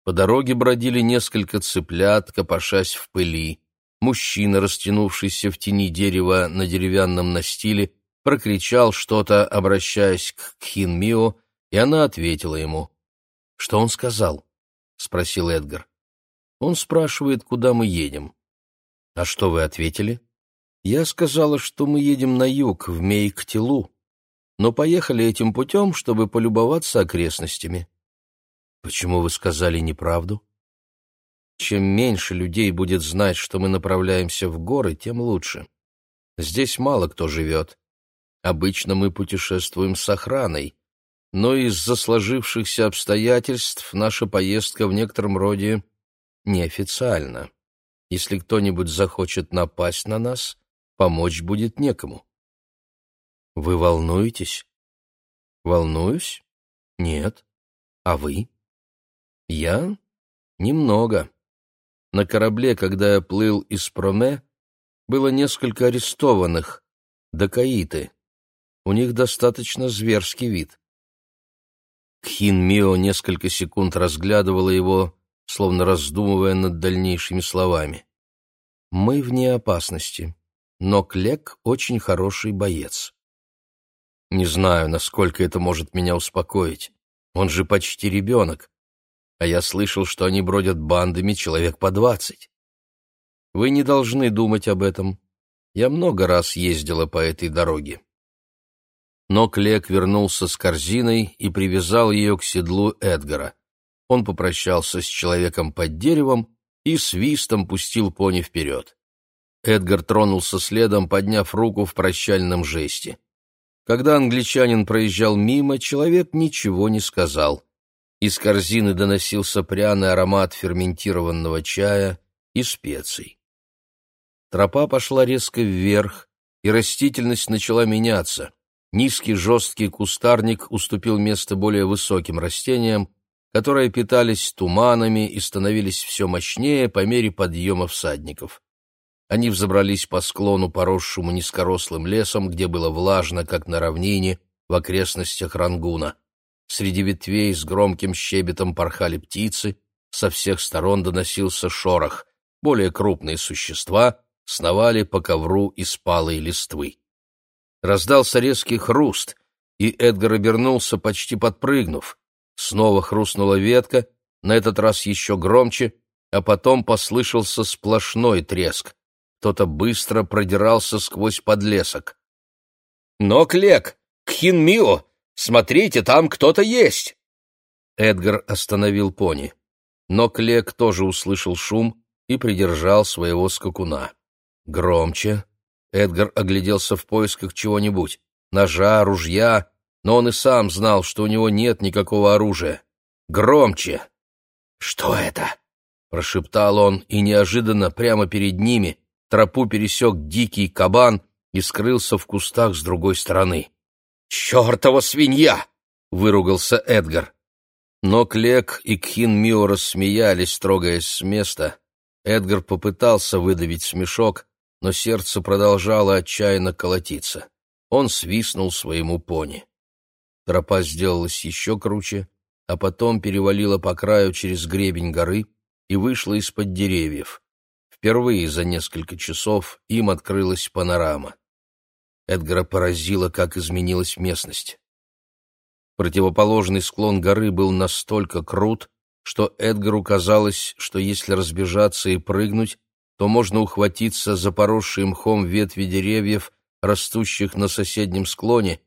По дороге бродили несколько цыплят, копошась в пыли. Мужчина, растянувшийся в тени дерева на деревянном настиле, прокричал что-то, обращаясь к Кхин Мио, и она ответила ему. «Что он сказал?» — спросил Эдгар. «Он спрашивает, куда мы едем». «А что вы ответили?» «Я сказала, что мы едем на юг, в Мейктилу, но поехали этим путем, чтобы полюбоваться окрестностями». «Почему вы сказали неправду?» «Чем меньше людей будет знать, что мы направляемся в горы, тем лучше. Здесь мало кто живет. Обычно мы путешествуем с охраной, но из-за сложившихся обстоятельств наша поездка в некотором роде неофициальна. Если кто-нибудь захочет напасть на нас, помочь будет некому. Вы волнуетесь? Волнуюсь? Нет. А вы? Я? Немного. На корабле, когда я плыл из Проме, было несколько арестованных, дакаиты. У них достаточно зверский вид. Кхин Мио несколько секунд разглядывала его, словно раздумывая над дальнейшими словами. «Мы вне опасности, но Клек очень хороший боец. Не знаю, насколько это может меня успокоить. Он же почти ребенок. А я слышал, что они бродят бандами человек по двадцать. Вы не должны думать об этом. Я много раз ездила по этой дороге но Клек вернулся с корзиной и привязал ее к седлу Эдгара. Он попрощался с человеком под деревом и свистом пустил пони вперед. Эдгар тронулся следом, подняв руку в прощальном жесте. Когда англичанин проезжал мимо, человек ничего не сказал. Из корзины доносился пряный аромат ферментированного чая и специй. Тропа пошла резко вверх, и растительность начала меняться. Низкий жесткий кустарник уступил место более высоким растениям, которые питались туманами и становились все мощнее по мере подъема всадников. Они взобрались по склону, поросшему низкорослым лесом, где было влажно, как на равнине, в окрестностях Рангуна. Среди ветвей с громким щебетом порхали птицы, со всех сторон доносился шорох. Более крупные существа сновали по ковру из палой листвы. Раздался резкий хруст, и Эдгар обернулся, почти подпрыгнув. Снова хрустнула ветка, на этот раз еще громче, а потом послышался сплошной треск. Кто-то быстро продирался сквозь подлесок. «Но, Клек, Кхин смотрите, там кто-то есть!» Эдгар остановил пони. Но Клек тоже услышал шум и придержал своего скакуна. Громче, Эдгар огляделся в поисках чего-нибудь. Ножа, ружья, но он и сам знал, что у него нет никакого оружия. Громче! «Что это?» — прошептал он, и неожиданно прямо перед ними тропу пересек дикий кабан и скрылся в кустах с другой стороны. «Чертова свинья!» — выругался Эдгар. Но Клек и Кхин Мио рассмеялись, трогаясь с места. Эдгар попытался выдавить смешок, но сердце продолжало отчаянно колотиться. Он свистнул своему пони. Тропа сделалась еще круче, а потом перевалила по краю через гребень горы и вышла из-под деревьев. Впервые за несколько часов им открылась панорама. Эдгара поразило, как изменилась местность. Противоположный склон горы был настолько крут, что Эдгару казалось, что если разбежаться и прыгнуть, то можно ухватиться за поросшие мхом ветви деревьев, растущих на соседнем склоне,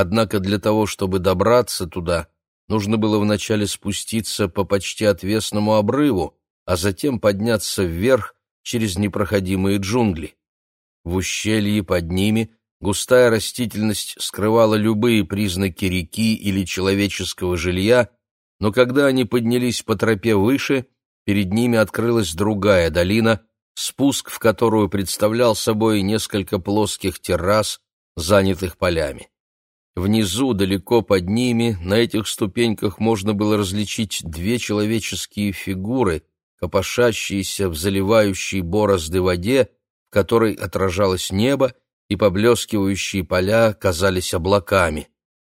однако для того, чтобы добраться туда, нужно было вначале спуститься по почти отвесному обрыву, а затем подняться вверх через непроходимые джунгли. В ущелье под ними густая растительность скрывала любые признаки реки или человеческого жилья, но когда они поднялись по тропе выше, перед ними открылась другая долина — спуск в которую представлял собой несколько плоских террас, занятых полями. Внизу, далеко под ними, на этих ступеньках можно было различить две человеческие фигуры, копошащиеся в заливающей борозды воде, в которой отражалось небо, и поблескивающие поля казались облаками.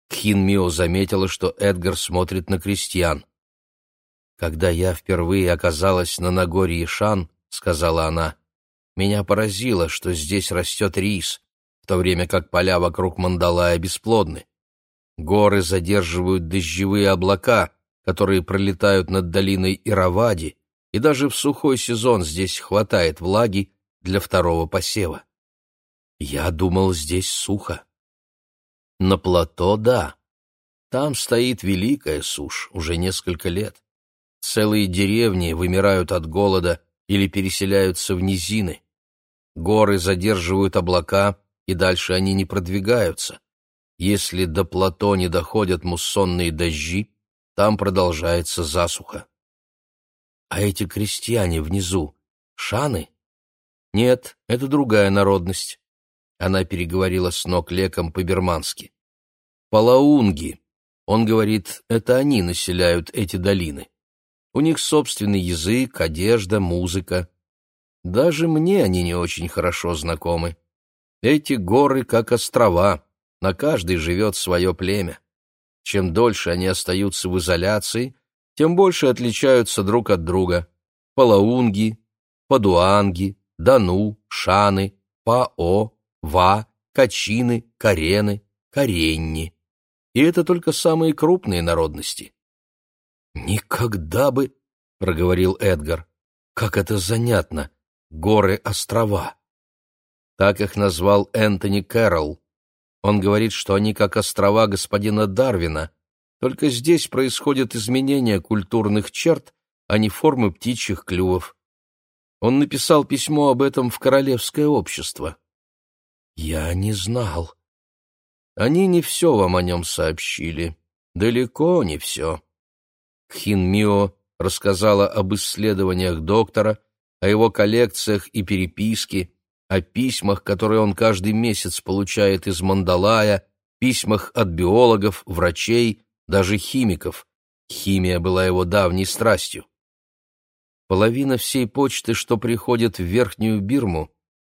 Кхин Мио заметила, что Эдгар смотрит на крестьян. Когда я впервые оказалась на Нагорье Шан, — сказала она. «Меня поразило, что здесь растет рис, то время как поля вокруг Мандалая бесплодны. Горы задерживают дождевые облака, которые пролетают над долиной Иравади, и даже в сухой сезон здесь хватает влаги для второго посева. Я думал, здесь сухо. На плато — да. Там стоит великая сушь уже несколько лет. Целые деревни вымирают от голода или переселяются в низины. Горы задерживают облака, и дальше они не продвигаются. Если до плато не доходят муссонные дожди, там продолжается засуха. А эти крестьяне внизу — шаны? Нет, это другая народность. Она переговорила с ног леком по-бермански. Палаунги. Он говорит, это они населяют эти долины. У них собственный язык, одежда, музыка. Даже мне они не очень хорошо знакомы. Эти горы как острова, на каждой живет свое племя. Чем дольше они остаются в изоляции, тем больше отличаются друг от друга. Палаунги, Падуанги, Дану, Шаны, Пао, Ва, Качины, Карены, Каренни. И это только самые крупные народности. «Никогда бы...» — проговорил Эдгар. «Как это занятно! Горы-острова!» Так их назвал Энтони Кэрролл. Он говорит, что они как острова господина Дарвина, только здесь происходят изменения культурных черт, а не формы птичьих клювов. Он написал письмо об этом в Королевское общество. «Я не знал», они не все вам о нем сообщили. Далеко не все. Хин Мио рассказала об исследованиях доктора, о его коллекциях и переписке, о письмах, которые он каждый месяц получает из Мандалая, письмах от биологов, врачей, даже химиков. Химия была его давней страстью. Половина всей почты, что приходит в Верхнюю Бирму,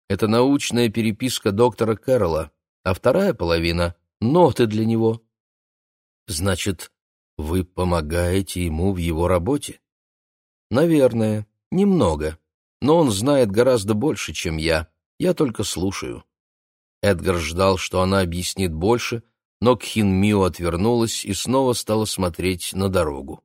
это научная переписка доктора Кэрролла а вторая половина — ноты для него. Значит, вы помогаете ему в его работе? Наверное, немного, но он знает гораздо больше, чем я. Я только слушаю. Эдгар ждал, что она объяснит больше, но Кхин Мио отвернулась и снова стала смотреть на дорогу.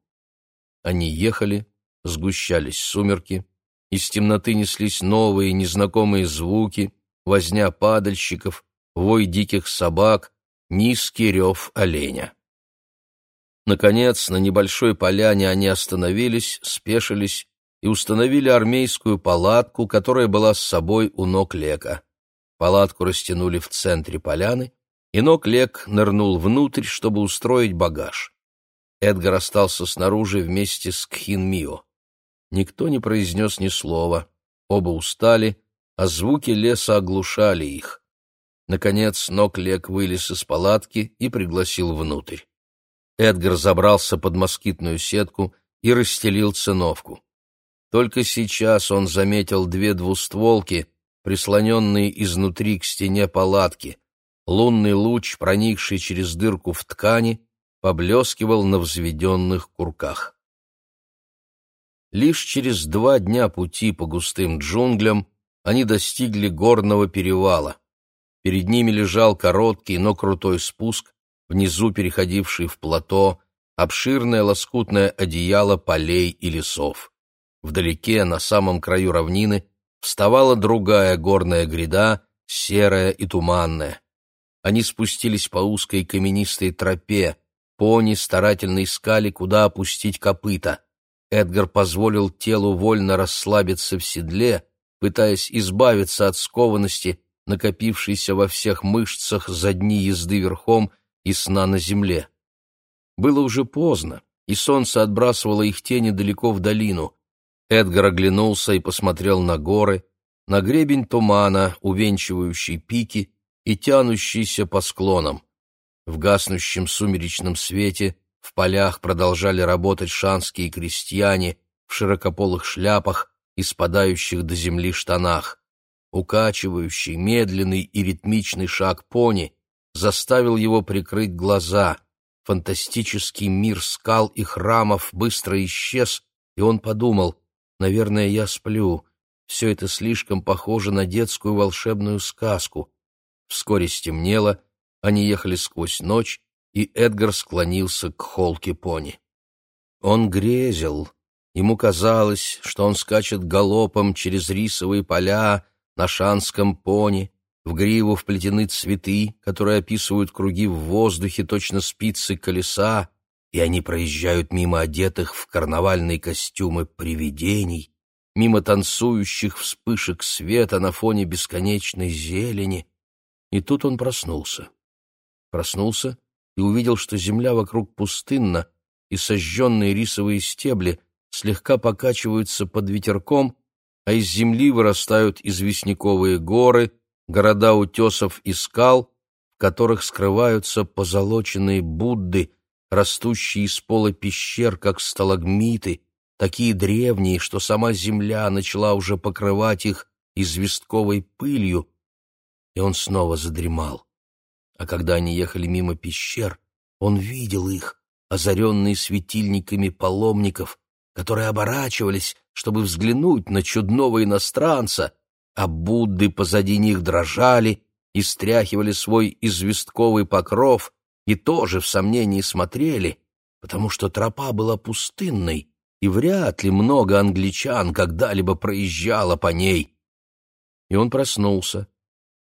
Они ехали, сгущались сумерки, из темноты неслись новые незнакомые звуки, возня падальщиков, вой диких собак, низкий рев оленя. Наконец, на небольшой поляне они остановились, спешились и установили армейскую палатку, которая была с собой у ног Лека. Палатку растянули в центре поляны, и ног Лек нырнул внутрь, чтобы устроить багаж. Эдгар остался снаружи вместе с Кхин Мио. Никто не произнес ни слова. Оба устали, а звуки леса оглушали их. Наконец Ноклек вылез из палатки и пригласил внутрь. Эдгар забрался под москитную сетку и расстелил циновку. Только сейчас он заметил две двустволки, прислоненные изнутри к стене палатки. Лунный луч, проникший через дырку в ткани, поблескивал на взведенных курках. Лишь через два дня пути по густым джунглям они достигли горного перевала. Перед ними лежал короткий, но крутой спуск, внизу переходивший в плато, обширное лоскутное одеяло полей и лесов. Вдалеке, на самом краю равнины, вставала другая горная гряда, серая и туманная. Они спустились по узкой каменистой тропе, пони старательно искали, куда опустить копыта. Эдгар позволил телу вольно расслабиться в седле, пытаясь избавиться от скованности накопившийся во всех мышцах за дни езды верхом и сна на земле. Было уже поздно, и солнце отбрасывало их тени далеко в долину. Эдгар оглянулся и посмотрел на горы, на гребень тумана, увенчивающий пики и тянущийся по склонам. В гаснущем сумеречном свете в полях продолжали работать шанские крестьяне в широкополых шляпах и спадающих до земли штанах. Укачивающий, медленный и ритмичный шаг пони заставил его прикрыть глаза. Фантастический мир скал и храмов быстро исчез, и он подумал, «Наверное, я сплю. Все это слишком похоже на детскую волшебную сказку». Вскоре стемнело, они ехали сквозь ночь, и Эдгар склонился к холке пони. Он грезил. Ему казалось, что он скачет галопом через рисовые поля, на шанском пони, в гриву вплетены цветы, которые описывают круги в воздухе, точно спицы колеса, и они проезжают мимо одетых в карнавальные костюмы привидений, мимо танцующих вспышек света на фоне бесконечной зелени. И тут он проснулся. Проснулся и увидел, что земля вокруг пустынна, и сожженные рисовые стебли слегка покачиваются под ветерком, а из земли вырастают известняковые горы, города утесов и скал, в которых скрываются позолоченные Будды, растущие из пола пещер, как сталагмиты, такие древние, что сама земля начала уже покрывать их известковой пылью, и он снова задремал. А когда они ехали мимо пещер, он видел их, озаренные светильниками паломников, которые оборачивались, чтобы взглянуть на чудного иностранца, а Будды позади них дрожали и стряхивали свой известковый покров и тоже в сомнении смотрели, потому что тропа была пустынной, и вряд ли много англичан когда-либо проезжало по ней. И он проснулся,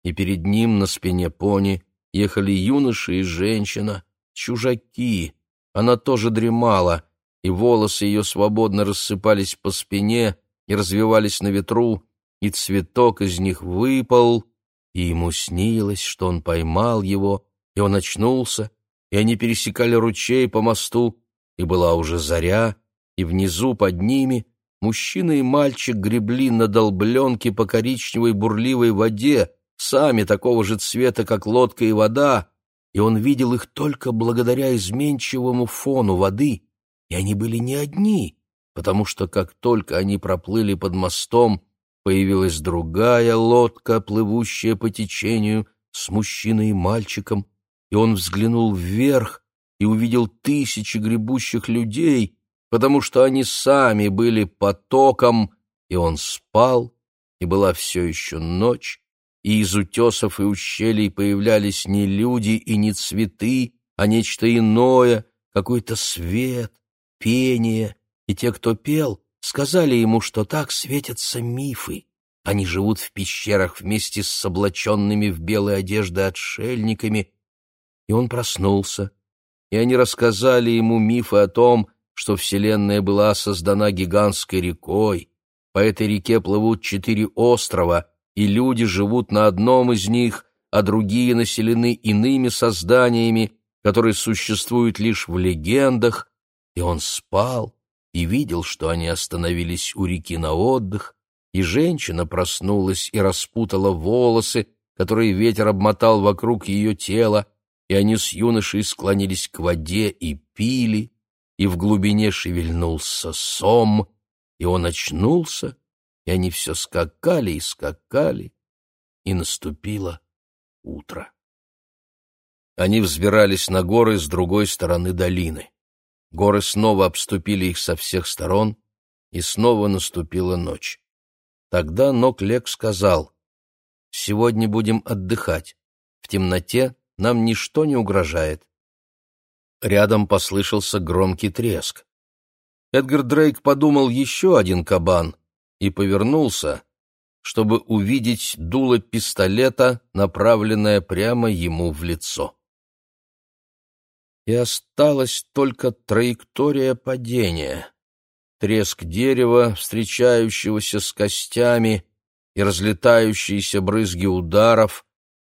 и перед ним на спине пони ехали юноша и женщина, чужаки. Она тоже дремала, и волосы ее свободно рассыпались по спине и развивались на ветру, и цветок из них выпал, и ему снилось, что он поймал его, и он очнулся, и они пересекали ручей по мосту, и была уже заря, и внизу под ними мужчина и мальчик гребли на долбленке по коричневой бурливой воде, сами такого же цвета, как лодка и вода, и он видел их только благодаря изменчивому фону воды, и они были не одни, потому что как только они проплыли под мостом, появилась другая лодка, плывущая по течению с мужчиной и мальчиком, и он взглянул вверх и увидел тысячи гребущих людей, потому что они сами были потоком, и он спал, и была все еще ночь, и из утесов и ущелий появлялись не люди и не цветы, а нечто иное, какой-то свет, пение, и те, кто пел, сказали ему, что так светятся мифы. Они живут в пещерах вместе с облаченными в белые одежды отшельниками. И он проснулся, и они рассказали ему мифы о том, что Вселенная была создана гигантской рекой. По этой реке плывут четыре острова, и люди живут на одном из них, а другие населены иными созданиями, которые существуют лишь в легендах, и он спал и видел, что они остановились у реки на отдых, и женщина проснулась и распутала волосы, которые ветер обмотал вокруг ее тела, и они с юношей склонились к воде и пили, и в глубине шевельнулся сом, и он очнулся, и они все скакали и скакали, и наступило утро. Они взбирались на горы с другой стороны долины. Горы снова обступили их со всех сторон, и снова наступила ночь. Тогда Ноклек сказал, «Сегодня будем отдыхать. В темноте нам ничто не угрожает». Рядом послышался громкий треск. Эдгар Дрейк подумал еще один кабан и повернулся, чтобы увидеть дуло пистолета, направленное прямо ему в лицо и осталась только траектория падения. Треск дерева, встречающегося с костями, и разлетающиеся брызги ударов,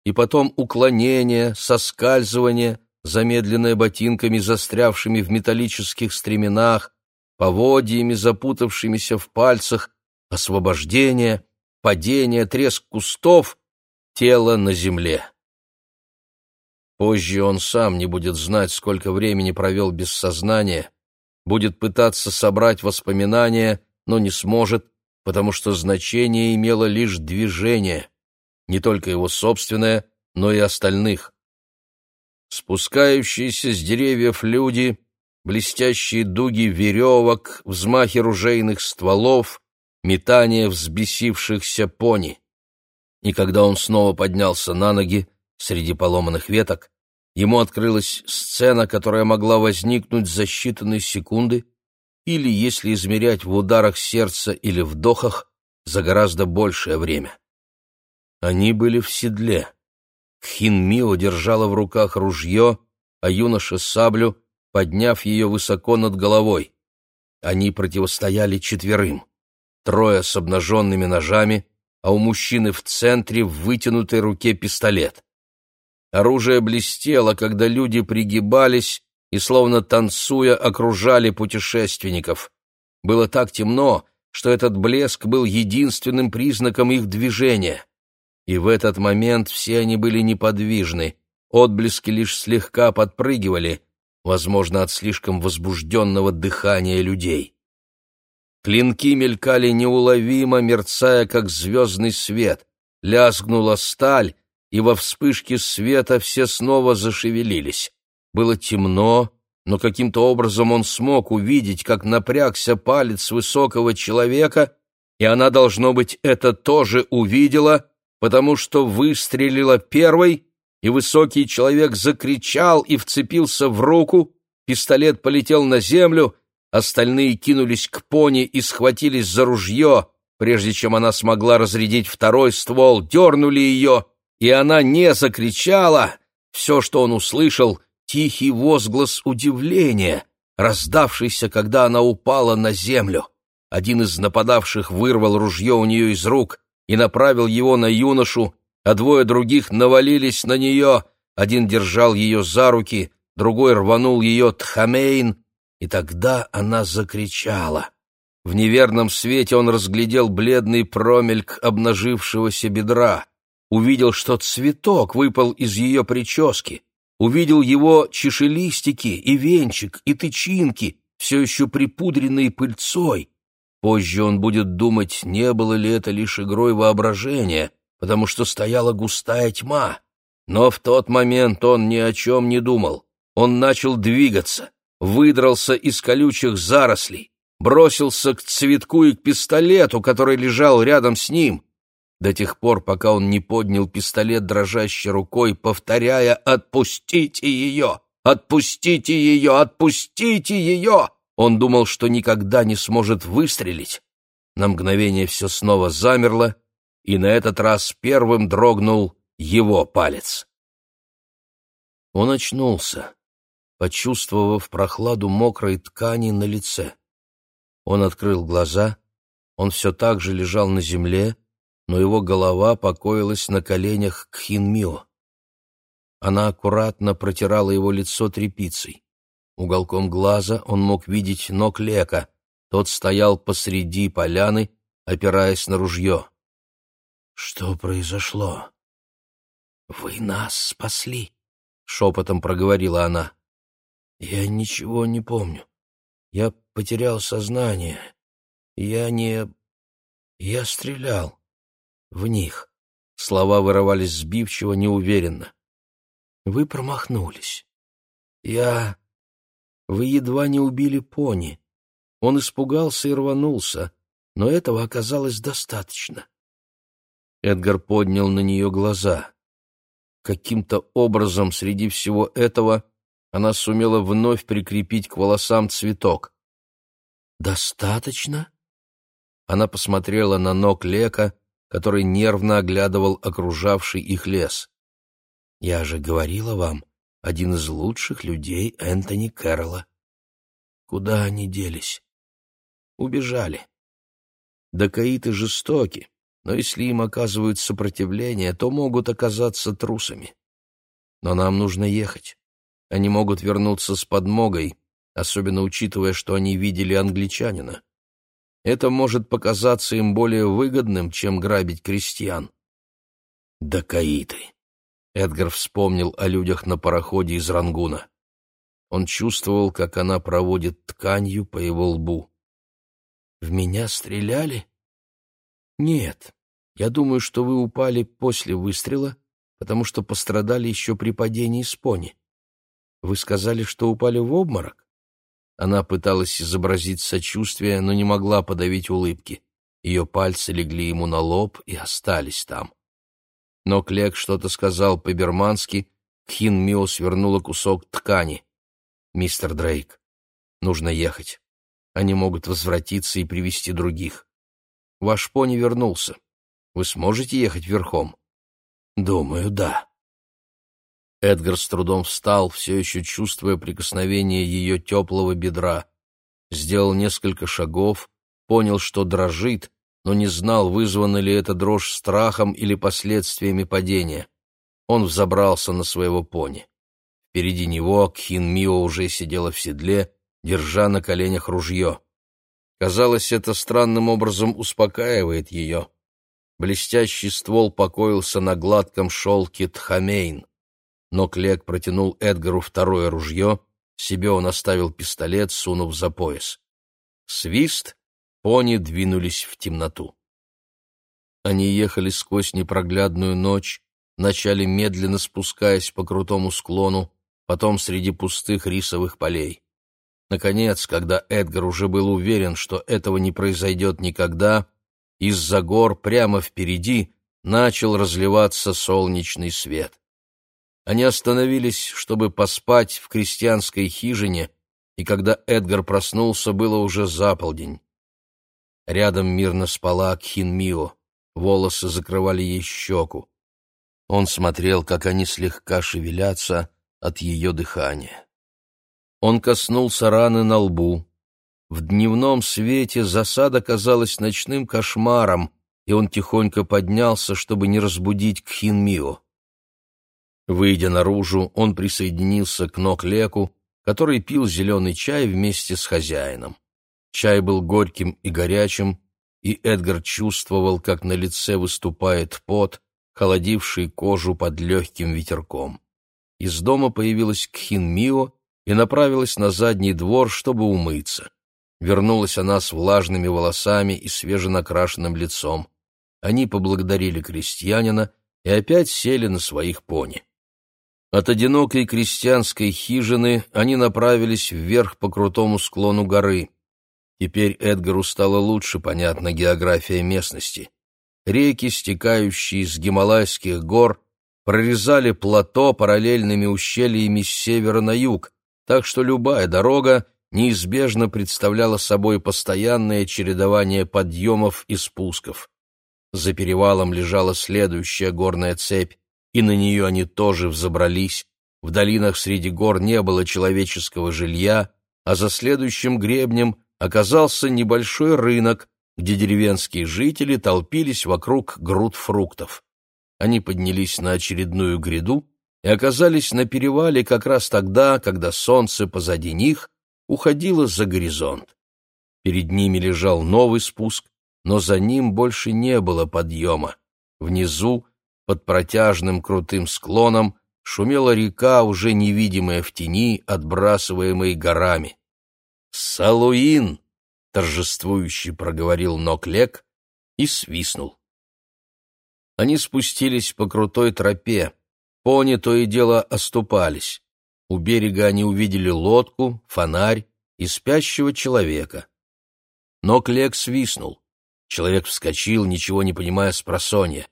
и потом уклонение, соскальзывание, замедленное ботинками, застрявшими в металлических стременах, поводьями, запутавшимися в пальцах, освобождение, падение, треск кустов, тело на земле. Позже он сам не будет знать, сколько времени провел без сознания, будет пытаться собрать воспоминания, но не сможет, потому что значение имело лишь движение, не только его собственное, но и остальных. Спускающиеся с деревьев люди, блестящие дуги веревок, взмахи ружейных стволов, метание взбесившихся пони. И когда он снова поднялся на ноги, Среди поломанных веток ему открылась сцена, которая могла возникнуть за считанные секунды или, если измерять в ударах сердца или вдохах, за гораздо большее время. Они были в седле. Хин Мио держала в руках ружье, а юноша — саблю, подняв ее высоко над головой. Они противостояли четверым. Трое с обнаженными ножами, а у мужчины в центре в вытянутой руке пистолет. Оружие блестело, когда люди пригибались и, словно танцуя, окружали путешественников. Было так темно, что этот блеск был единственным признаком их движения. И в этот момент все они были неподвижны, отблески лишь слегка подпрыгивали, возможно, от слишком возбужденного дыхания людей. Клинки мелькали неуловимо, мерцая, как звездный свет. Лязгнула сталь, и во вспышке света все снова зашевелились. Было темно, но каким-то образом он смог увидеть, как напрягся палец высокого человека, и она, должно быть, это тоже увидела, потому что выстрелила первой, и высокий человек закричал и вцепился в руку, пистолет полетел на землю, остальные кинулись к пони и схватились за ружье, прежде чем она смогла разрядить второй ствол, дернули ее, и она не закричала. Все, что он услышал, тихий возглас удивления, раздавшийся, когда она упала на землю. Один из нападавших вырвал ружье у нее из рук и направил его на юношу, а двое других навалились на нее, один держал ее за руки, другой рванул ее тхамейн, и тогда она закричала. В неверном свете он разглядел бледный промельк обнажившегося бедра, увидел, что цветок выпал из ее прически, увидел его чешелистики и венчик, и тычинки, все еще припудренные пыльцой. Позже он будет думать, не было ли это лишь игрой воображения, потому что стояла густая тьма. Но в тот момент он ни о чем не думал. Он начал двигаться, выдрался из колючих зарослей, бросился к цветку и к пистолету, который лежал рядом с ним, до тех пор, пока он не поднял пистолет дрожащей рукой, повторяя «Отпустите ее! Отпустите ее! Отпустите ее!» Он думал, что никогда не сможет выстрелить. На мгновение все снова замерло, и на этот раз первым дрогнул его палец. Он очнулся, почувствовав прохладу мокрой ткани на лице. Он открыл глаза, он все так же лежал на земле, но его голова покоилась на коленях Кхинмио. Она аккуратно протирала его лицо тряпицей. Уголком глаза он мог видеть ног Лека. Тот стоял посреди поляны, опираясь на ружье. «Что произошло?» «Вы нас спасли», — шепотом проговорила она. «Я ничего не помню. Я потерял сознание. Я не... Я стрелял в них». Слова вырывались сбивчиво, неуверенно. «Вы промахнулись. Я... Вы едва не убили пони. Он испугался и рванулся, но этого оказалось достаточно. Эдгар поднял на нее глаза. Каким-то образом среди всего этого она сумела вновь прикрепить к волосам цветок. «Достаточно?» Она посмотрела на ног Лека, который нервно оглядывал окружавший их лес. «Я же говорила вам, один из лучших людей Энтони Кэрролла. Куда они делись? Убежали. Дакаиты жестоки, но если им оказывают сопротивление, то могут оказаться трусами. Но нам нужно ехать. Они могут вернуться с подмогой, особенно учитывая, что они видели англичанина. Это может показаться им более выгодным, чем грабить крестьян. Дакаиты. Эдгар вспомнил о людях на пароходе из Рангуна. Он чувствовал, как она проводит тканью по его лбу. «В меня стреляли?» «Нет, я думаю, что вы упали после выстрела, потому что пострадали еще при падении с пони. Вы сказали, что упали в обморок?» Она пыталась изобразить сочувствие, но не могла подавить улыбки. Ее пальцы легли ему на лоб и остались там. Но Клек что-то сказал по-бермански, Кхин Мио свернула кусок ткани. «Мистер Дрейк, нужно ехать. Они могут возвратиться и привести других. Ваш пони вернулся. Вы сможете ехать верхом? Думаю, да. Эдгар с трудом встал, все еще чувствуя прикосновение ее теплого бедра. Сделал несколько шагов, понял, что дрожит, но не знал, вызвана ли эта дрожь страхом или последствиями падения. он взобрался на своего пони. Впереди него Кхин Мио уже сидела в седле, держа на коленях ружье. Казалось, это странным образом успокаивает ее. Блестящий ствол покоился на гладком шелке тхамейн. Но Клек протянул Эдгару второе ружье, себе он оставил пистолет, сунув за пояс. Свист, пони двинулись в темноту. Они ехали сквозь непроглядную ночь, вначале медленно спускаясь по крутому склону, потом среди пустых рисовых полей. Наконец, когда Эдгар уже был уверен, что этого не произойдет никогда, из-за гор прямо впереди начал разливаться солнечный свет. Они остановились, чтобы поспать в крестьянской хижине, и когда Эдгар проснулся, было уже заполдень. Рядом мирно спала Кхин Мио, волосы закрывали ей щеку. Он смотрел, как они слегка шевелятся от ее дыхания. Он коснулся раны на лбу. В дневном свете засада казалась ночным кошмаром, и он тихонько поднялся, чтобы не разбудить Кхинмио. Выйдя наружу, он присоединился к Ноклеку, который пил зеленый чай вместе с хозяином. Чай был горьким и горячим, и Эдгар чувствовал, как на лице выступает пот, холодивший кожу под легким ветерком. Из дома появилась Кхин Мио и направилась на задний двор, чтобы умыться. Вернулась она с влажными волосами и свеженакрашенным лицом. Они поблагодарили крестьянина и опять сели на своих пони. От одинокой крестьянской хижины они направились вверх по крутому склону горы. Теперь Эдгару стало лучше понятна география местности. Реки, стекающие из Гималайских гор, прорезали плато параллельными ущельями с севера на юг, так что любая дорога неизбежно представляла собой постоянное чередование подъемов и спусков. За перевалом лежала следующая горная цепь, и на нее они тоже взобрались. В долинах среди гор не было человеческого жилья, а за следующим гребнем оказался небольшой рынок, где деревенские жители толпились вокруг груд фруктов. Они поднялись на очередную гряду и оказались на перевале как раз тогда, когда солнце позади них уходило за горизонт. Перед ними лежал новый спуск, но за ним больше не было подъема. Внизу, под протяжным крутым склоном, шумела река, уже невидимая в тени, отбрасываемой горами. «Салуин!» — торжествующе проговорил Ноклек и свистнул. Они спустились по крутой тропе, Пони то и дело оступались. У берега они увидели лодку, фонарь и спящего человека. Но Клек свистнул. Человек вскочил, ничего не понимая с просонья.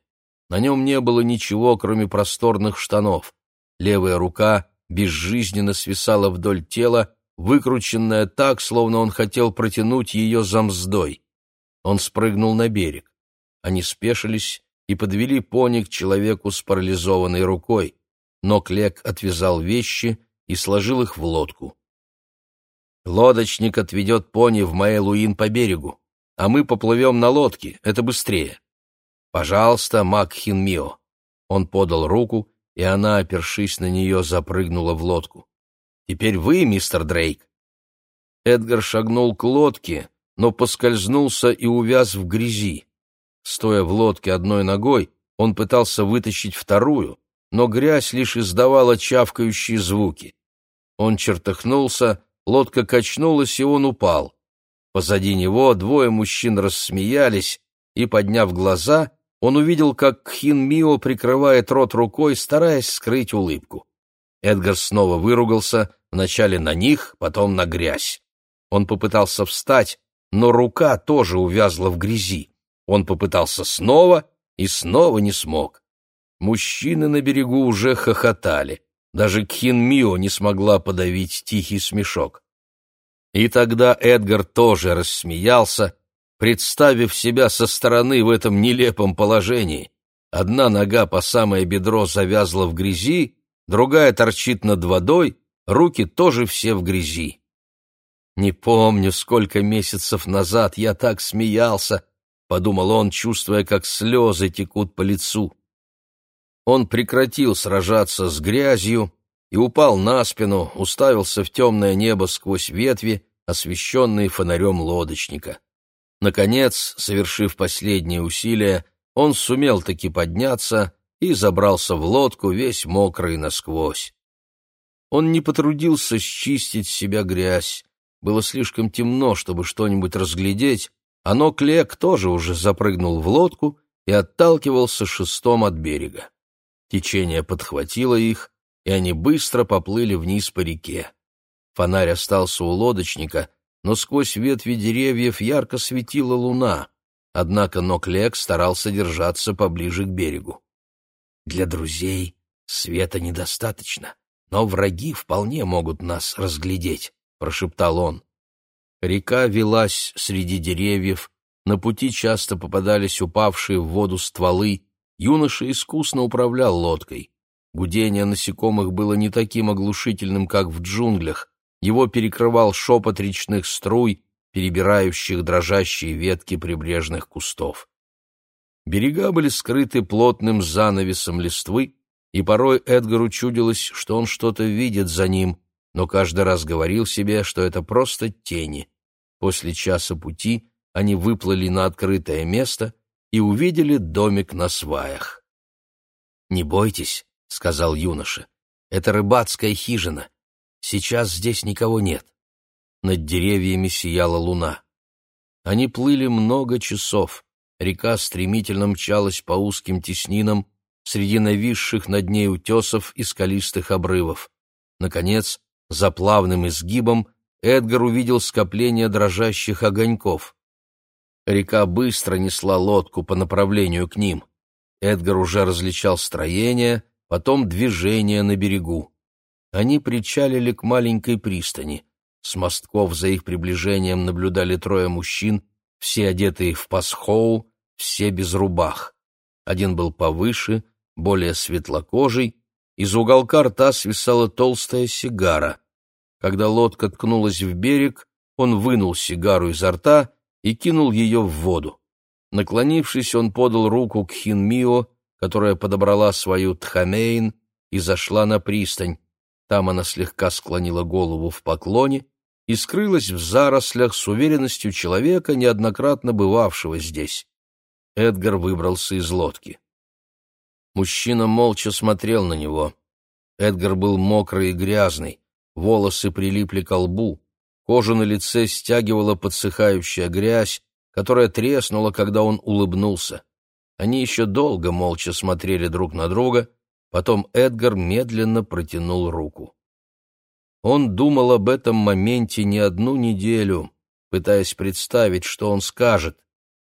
На нем не было ничего, кроме просторных штанов. Левая рука безжизненно свисала вдоль тела, выкрученная так, словно он хотел протянуть ее за мздой. Он спрыгнул на берег. Они спешились и подвели пони к человеку с парализованной рукой, но Клек отвязал вещи и сложил их в лодку. «Лодочник отведет пони в Маэлуин по берегу, а мы поплывем на лодке, это быстрее. Пожалуйста, Макхин Мио». Он подал руку, и она, опершись на нее, запрыгнула в лодку. «Теперь вы, мистер Дрейк». Эдгар шагнул к лодке, но поскользнулся и увяз в грязи. Стоя в лодке одной ногой, он пытался вытащить вторую, но грязь лишь издавала чавкающие звуки. Он чертыхнулся, лодка качнулась, и он упал. Позади него двое мужчин рассмеялись, и, подняв глаза, он увидел, как Кхин Мио прикрывает рот рукой, стараясь скрыть улыбку. Эдгар снова выругался, вначале на них, потом на грязь. Он попытался встать, но рука тоже увязла в грязи. Он попытался снова и снова не смог. Мужчины на берегу уже хохотали. Даже Кхин Мио не смогла подавить тихий смешок. И тогда Эдгар тоже рассмеялся, представив себя со стороны в этом нелепом положении. Одна нога по самое бедро завязла в грязи, другая торчит над водой, руки тоже все в грязи. Не помню, сколько месяцев назад я так смеялся, подумал он, чувствуя, как слезы текут по лицу. Он прекратил сражаться с грязью и упал на спину, уставился в темное небо сквозь ветви, освещенные фонарем лодочника. Наконец, совершив последние усилия, он сумел таки подняться и забрался в лодку, весь мокрый насквозь. Он не потрудился счистить с себя грязь. Было слишком темно, чтобы что-нибудь разглядеть, а Ноклек тоже уже запрыгнул в лодку и отталкивался шестом от берега. Течение подхватило их, и они быстро поплыли вниз по реке. Фонарь остался у лодочника, но сквозь ветви деревьев ярко светила луна, однако Ноклек старался держаться поближе к берегу. «Для друзей света недостаточно, но враги вполне могут нас разглядеть», — прошептал он. Река велась среди деревьев, на пути часто попадались упавшие в воду стволы, юноша искусно управлял лодкой. Гудение насекомых было не таким оглушительным, как в джунглях, его перекрывал шепот речных струй, перебирающих дрожащие ветки прибрежных кустов. Берега были скрыты плотным занавесом листвы, и порой Эдгару чудилось, что он что-то видит за ним, но каждый раз говорил себе, что это просто тени. После часа пути они выплыли на открытое место и увидели домик на сваях. «Не бойтесь», — сказал юноша, — «это рыбацкая хижина. Сейчас здесь никого нет». Над деревьями сияла луна. Они плыли много часов. Река стремительно мчалась по узким теснинам среди нависших над ней утесов и скалистых обрывов. Наконец, за плавным изгибом Эдгар увидел скопление дрожащих огоньков. Река быстро несла лодку по направлению к ним. Эдгар уже различал строение, потом движение на берегу. Они причалили к маленькой пристани. С мостков за их приближением наблюдали трое мужчин, все одетые в пасхоу, все без рубах. Один был повыше, более светлокожий, из уголка рта свисала толстая сигара. Когда лодка ткнулась в берег, он вынул сигару изо рта и кинул ее в воду. Наклонившись, он подал руку к Хинмио, которая подобрала свою тхамейн и зашла на пристань. Там она слегка склонила голову в поклоне и скрылась в зарослях с уверенностью человека, неоднократно бывавшего здесь. Эдгар выбрался из лодки. Мужчина молча смотрел на него. Эдгар был мокрый и грязный, волосы прилипли к лбу, кожу на лице стягивала подсыхающая грязь, которая треснула, когда он улыбнулся. Они еще долго молча смотрели друг на друга, потом Эдгар медленно протянул руку. Он думал об этом моменте не одну неделю, пытаясь представить, что он скажет.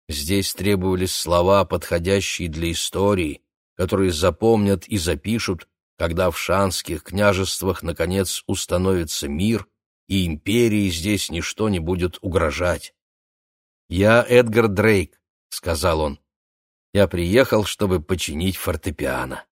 Здесь требовались слова, подходящие для истории, которые запомнят и запишут, когда в шанских княжествах наконец установится мир, и империи здесь ничто не будет угрожать. «Я Эдгар Дрейк», — сказал он. «Я приехал, чтобы починить фортепиано».